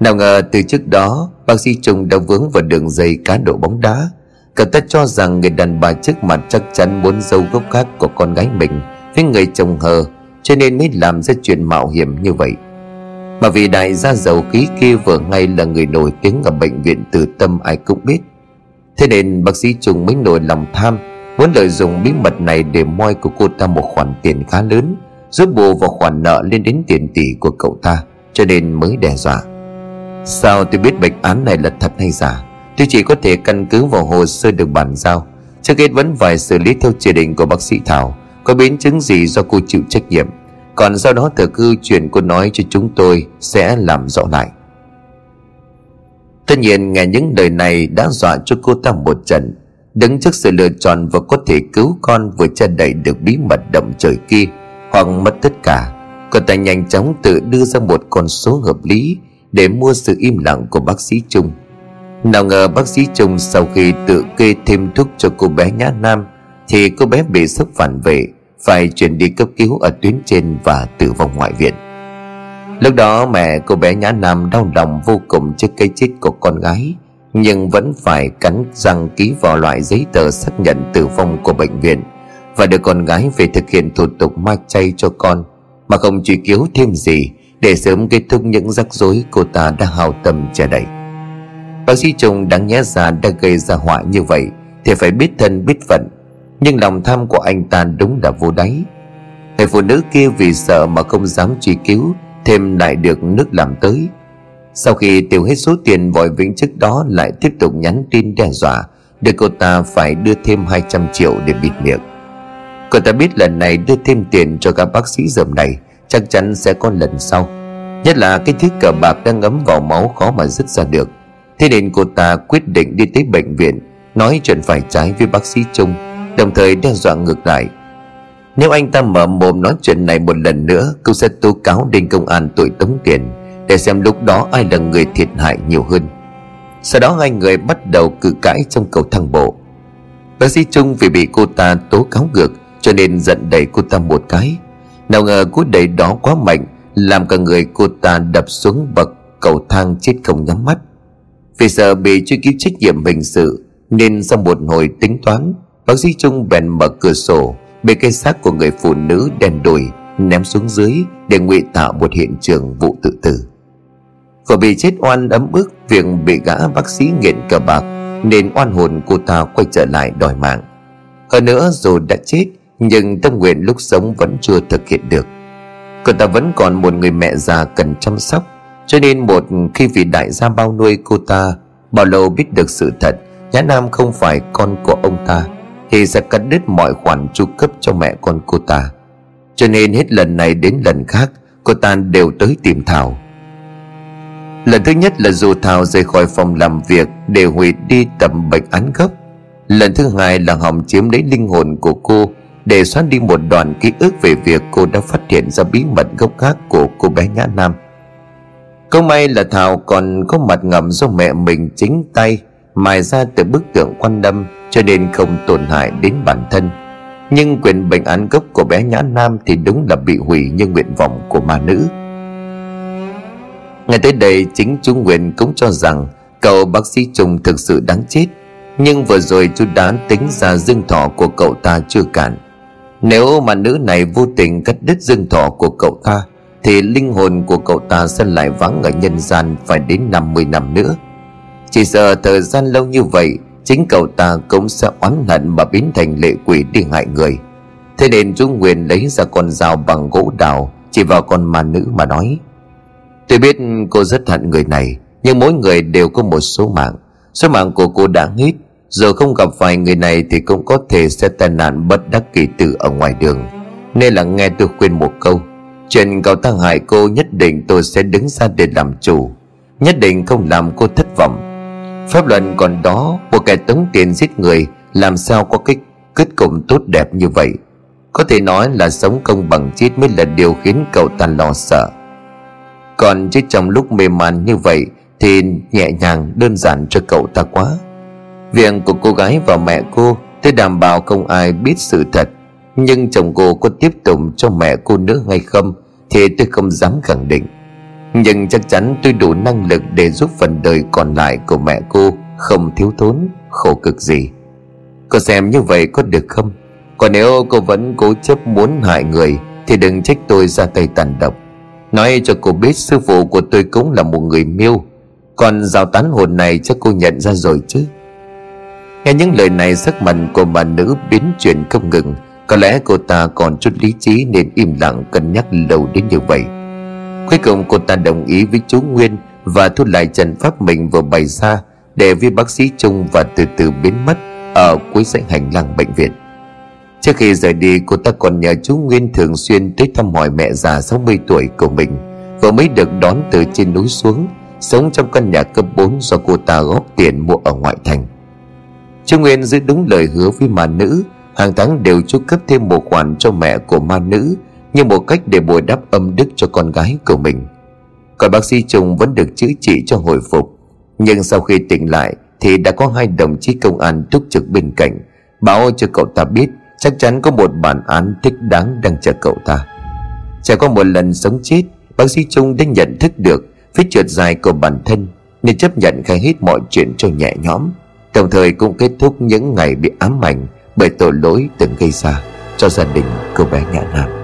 nào ngờ từ trước đó, Bác sĩ Trung đã vướng vào đường dây cá độ bóng đá. Cậu ta cho rằng người đàn bà trước mặt chắc chắn muốn dâu gốc khác của con gái mình Với người chồng hờ, Cho nên mới làm ra chuyện mạo hiểm như vậy. Mà vì đại gia giàu ký kia vừa ngay là người nổi tiếng ở bệnh viện từ tâm ai cũng biết. Thế nên bác sĩ Trung mới nổi lòng tham, Muốn lợi dụng bí mật này để moi của cô ta một khoản tiền khá lớn, Giúp bù vào khoản nợ lên đến tiền tỷ của cậu ta, Cho nên mới đe dọa. Sao tôi biết bệnh án này là thật hay giả? Tôi chỉ có thể căn cứ vào hồ sơ được bàn giao. Trước hết vẫn phải xử lý theo chỉ định của bác sĩ Thảo. Có biến chứng gì do cô chịu trách nhiệm? Còn sau đó thờ cư chuyện cô nói cho chúng tôi Sẽ làm rõ lại. Tất nhiên, nghe những lời này đã dọa cho cô ta một trận. Đứng trước sự lựa chọn vừa có thể cứu con vừa che đậy được bí mật động trời kia, Hoặc mất tất cả, Cô ta nhanh chóng tự đưa ra một con số hợp lý để mua sự im lặng của bác sĩ Trung. Nào ngờ bác sĩ Trung sau khi tự kê thêm thuốc cho cô bé Nhã Nam, thì cô bé bị sốc phản vệ, phải chuyển đi cấp cứu ở tuyến trên và tử vong ngoại viện. Lúc đó mẹ cô bé Nhã Nam đau lòng vô cùng trước cái chết của con gái, nhưng vẫn phải cắn răng ký vào loại giấy tờ xác nhận tử vong của bệnh viện và được con gái về thực hiện thủ tục mai chay cho con, mà không truy cứu thêm gì để sớm kết thúc những rắc rối cô ta đã hào tâm chờ đẩy bác sĩ trung đáng nhẽ ra đã gây ra họa như vậy thì phải biết thân biết phận. Nhưng lòng tham của anh ta đúng là vô đáy. Người phụ nữ kia vì sợ mà không dám truy cứu, thêm lại được nước làm tới. Sau khi tiêu hết số tiền vội vĩnh trước đó lại tiếp tục nhắn tin đe dọa, để cô ta phải đưa thêm 200 triệu để bịt miệng. Cô ta biết lần này đưa thêm tiền cho các bác sĩ dầm này. Chắc chắn sẽ có lần sau. Nhất là cái thứ cờ bạc đang ngấm vào máu khó mà dứt ra được. Thế nên cô ta quyết định đi tới bệnh viện, Nói chuyện phải trái với bác sĩ Trung, Đồng thời đe dọa ngược lại. Nếu anh ta mở mồm nói chuyện này một lần nữa, Cô sẽ tố cáo đến công an tội tống tiền, Để xem lúc đó ai là người thiệt hại nhiều hơn. Sau đó hai người bắt đầu cự cãi trong cầu thang bộ. Bác sĩ Trung vì bị cô ta tố cáo ngược, Cho nên giận đẩy cô ta một cái nào ngờ cú đẩy đó quá mạnh, Làm cả người cô ta đập xuống bậc cầu thang chết không nhắm mắt. Vì sợ bị truy cứu trách nhiệm hình sự, Nên sau một hồi tính toán, Bác sĩ Trung bèn mở cửa sổ Bê cây xác của người phụ nữ đèn đùi Ném xuống dưới Để ngụy tạo một hiện trường vụ tự tử. Cô bị chết oan ấm ức, Việc bị gã bác sĩ nghiện cờ bạc, Nên oan hồn cô ta quay trở lại đòi mạng. Hơn nữa dù đã chết nhưng tâm nguyện lúc sống vẫn chưa thực hiện được. Cô ta vẫn còn một người mẹ già cần chăm sóc. Cho nên một khi vị đại gia bao nuôi cô ta, Bao lâu biết được sự thật. Nhã Nam không phải con của ông ta. Thì sẽ cắt đứt mọi khoản chu cấp cho mẹ con cô ta. Cho nên hết lần này đến lần khác, Cô ta đều tới tìm Thảo. Lần thứ nhất là dù Thảo rời khỏi phòng làm việc Để hủy đi tầm bệnh án gấp Lần thứ hai là hòng chiếm lấy linh hồn của cô để xóa đi một đoạn ký ức về việc cô đã phát hiện ra bí mật gốc gác của cô bé Nhã Nam. Câu may là Thảo còn có mặt ngầm do mẹ mình chính tay, Mài ra từ bức tượng quan đâm Cho nên không tổn hại đến bản thân. Nhưng quyền bệnh án gốc của bé Nhã Nam Thì đúng là bị hủy như nguyện vọng của ma nữ. Ngay tới đây, chính chú Nguyện cũng cho rằng Cậu bác sĩ Trung thực sự đáng chết. Nhưng vừa rồi chú đã tính ra dương thọ của cậu ta chưa cạn. Nếu mà nữ này vô tình cắt đứt dương thọ của cậu ta, Thì linh hồn của cậu ta sẽ lại vắng ở nhân gian phải đến 50 năm nữa. Chỉ sợ thời gian lâu như vậy, Chính cậu ta cũng sẽ oán hận mà biến thành lệ quỷ đi hại người. Thế nên chú Nguyên lấy ra con dao bằng gỗ đào, Chỉ vào con ma nữ mà nói, Tôi biết cô rất hận người này, Nhưng mỗi người đều có một số mạng. Số mạng của cô đã hết Giờ không gặp phải người này Thì cũng có thể sẽ tai nạn bất đắc kỳ tử ở ngoài đường. Nên là nghe tôi khuyên một câu, Chuyện cậu ta hại cô nhất định tôi sẽ đứng ra để làm chủ. Nhất định không làm cô thất vọng. Pháp luật còn đó, Một kẻ tống tiền giết người, Làm sao có cái kết cục tốt đẹp như vậy? Có thể nói là sống công bằng chết Mới là điều khiến cậu ta lo sợ. Còn chứ trong lúc mê man như vậy Thì nhẹ nhàng đơn giản cho cậu ta quá. Việc của cô gái và mẹ cô Tôi đảm bảo không ai biết sự thật. Nhưng chồng cô có tiếp tục cho mẹ cô nữa hay không Thì tôi không dám khẳng định. Nhưng chắc chắn tôi đủ năng lực Để giúp phần đời còn lại của mẹ cô Không thiếu thốn, Khổ cực gì. Cô xem như vậy có được không? Còn nếu cô vẫn cố chấp muốn hại người Thì đừng trách tôi ra tay tàn độc. Nói cho cô biết sư phụ của tôi cũng là một người miêu. Còn rào tán hồn này chắc cô nhận ra rồi chứ. Nghe những lời này, sắc mặt của bà nữ biến chuyển không ngừng. Có lẽ cô ta còn chút lý trí nên im lặng, cân nhắc lâu đến như vậy. Cuối cùng, cô ta đồng ý với chú Nguyên Và thu lại trận pháp mình vừa bày ra Để với bác sĩ chung và từ từ biến mất Ở cuối dãy hành lang bệnh viện. Trước khi rời đi, cô ta còn nhờ chú Nguyên thường xuyên tới thăm hỏi mẹ già 60 tuổi của mình. Vừa mới được đón từ trên núi xuống, Sống trong căn nhà cấp 4 do cô ta góp tiền mua ở ngoại thành. Chú Nguyên giữ đúng lời hứa với ma nữ. Hàng tháng đều chu cấp thêm một khoản cho mẹ của ma nữ, Như một cách để bồi đắp âm đức cho con gái của mình. Còn bác sĩ Trung vẫn được chữa trị cho hồi phục. Nhưng sau khi tỉnh lại, Thì đã có hai đồng chí công an túc trực bên cạnh, Báo cho cậu ta biết Chắc chắn có một bản án thích đáng đang chờ cậu ta. Trải qua một lần sống chết, Bác sĩ Trung đã nhận thức được Vết trượt dài của bản thân, Nên chấp nhận khai hết mọi chuyện cho nhẹ nhõm. Đồng thời cũng kết thúc những ngày bị ám ảnh Bởi tội lỗi từng gây ra Cho gia đình cô bé Nhã Nam.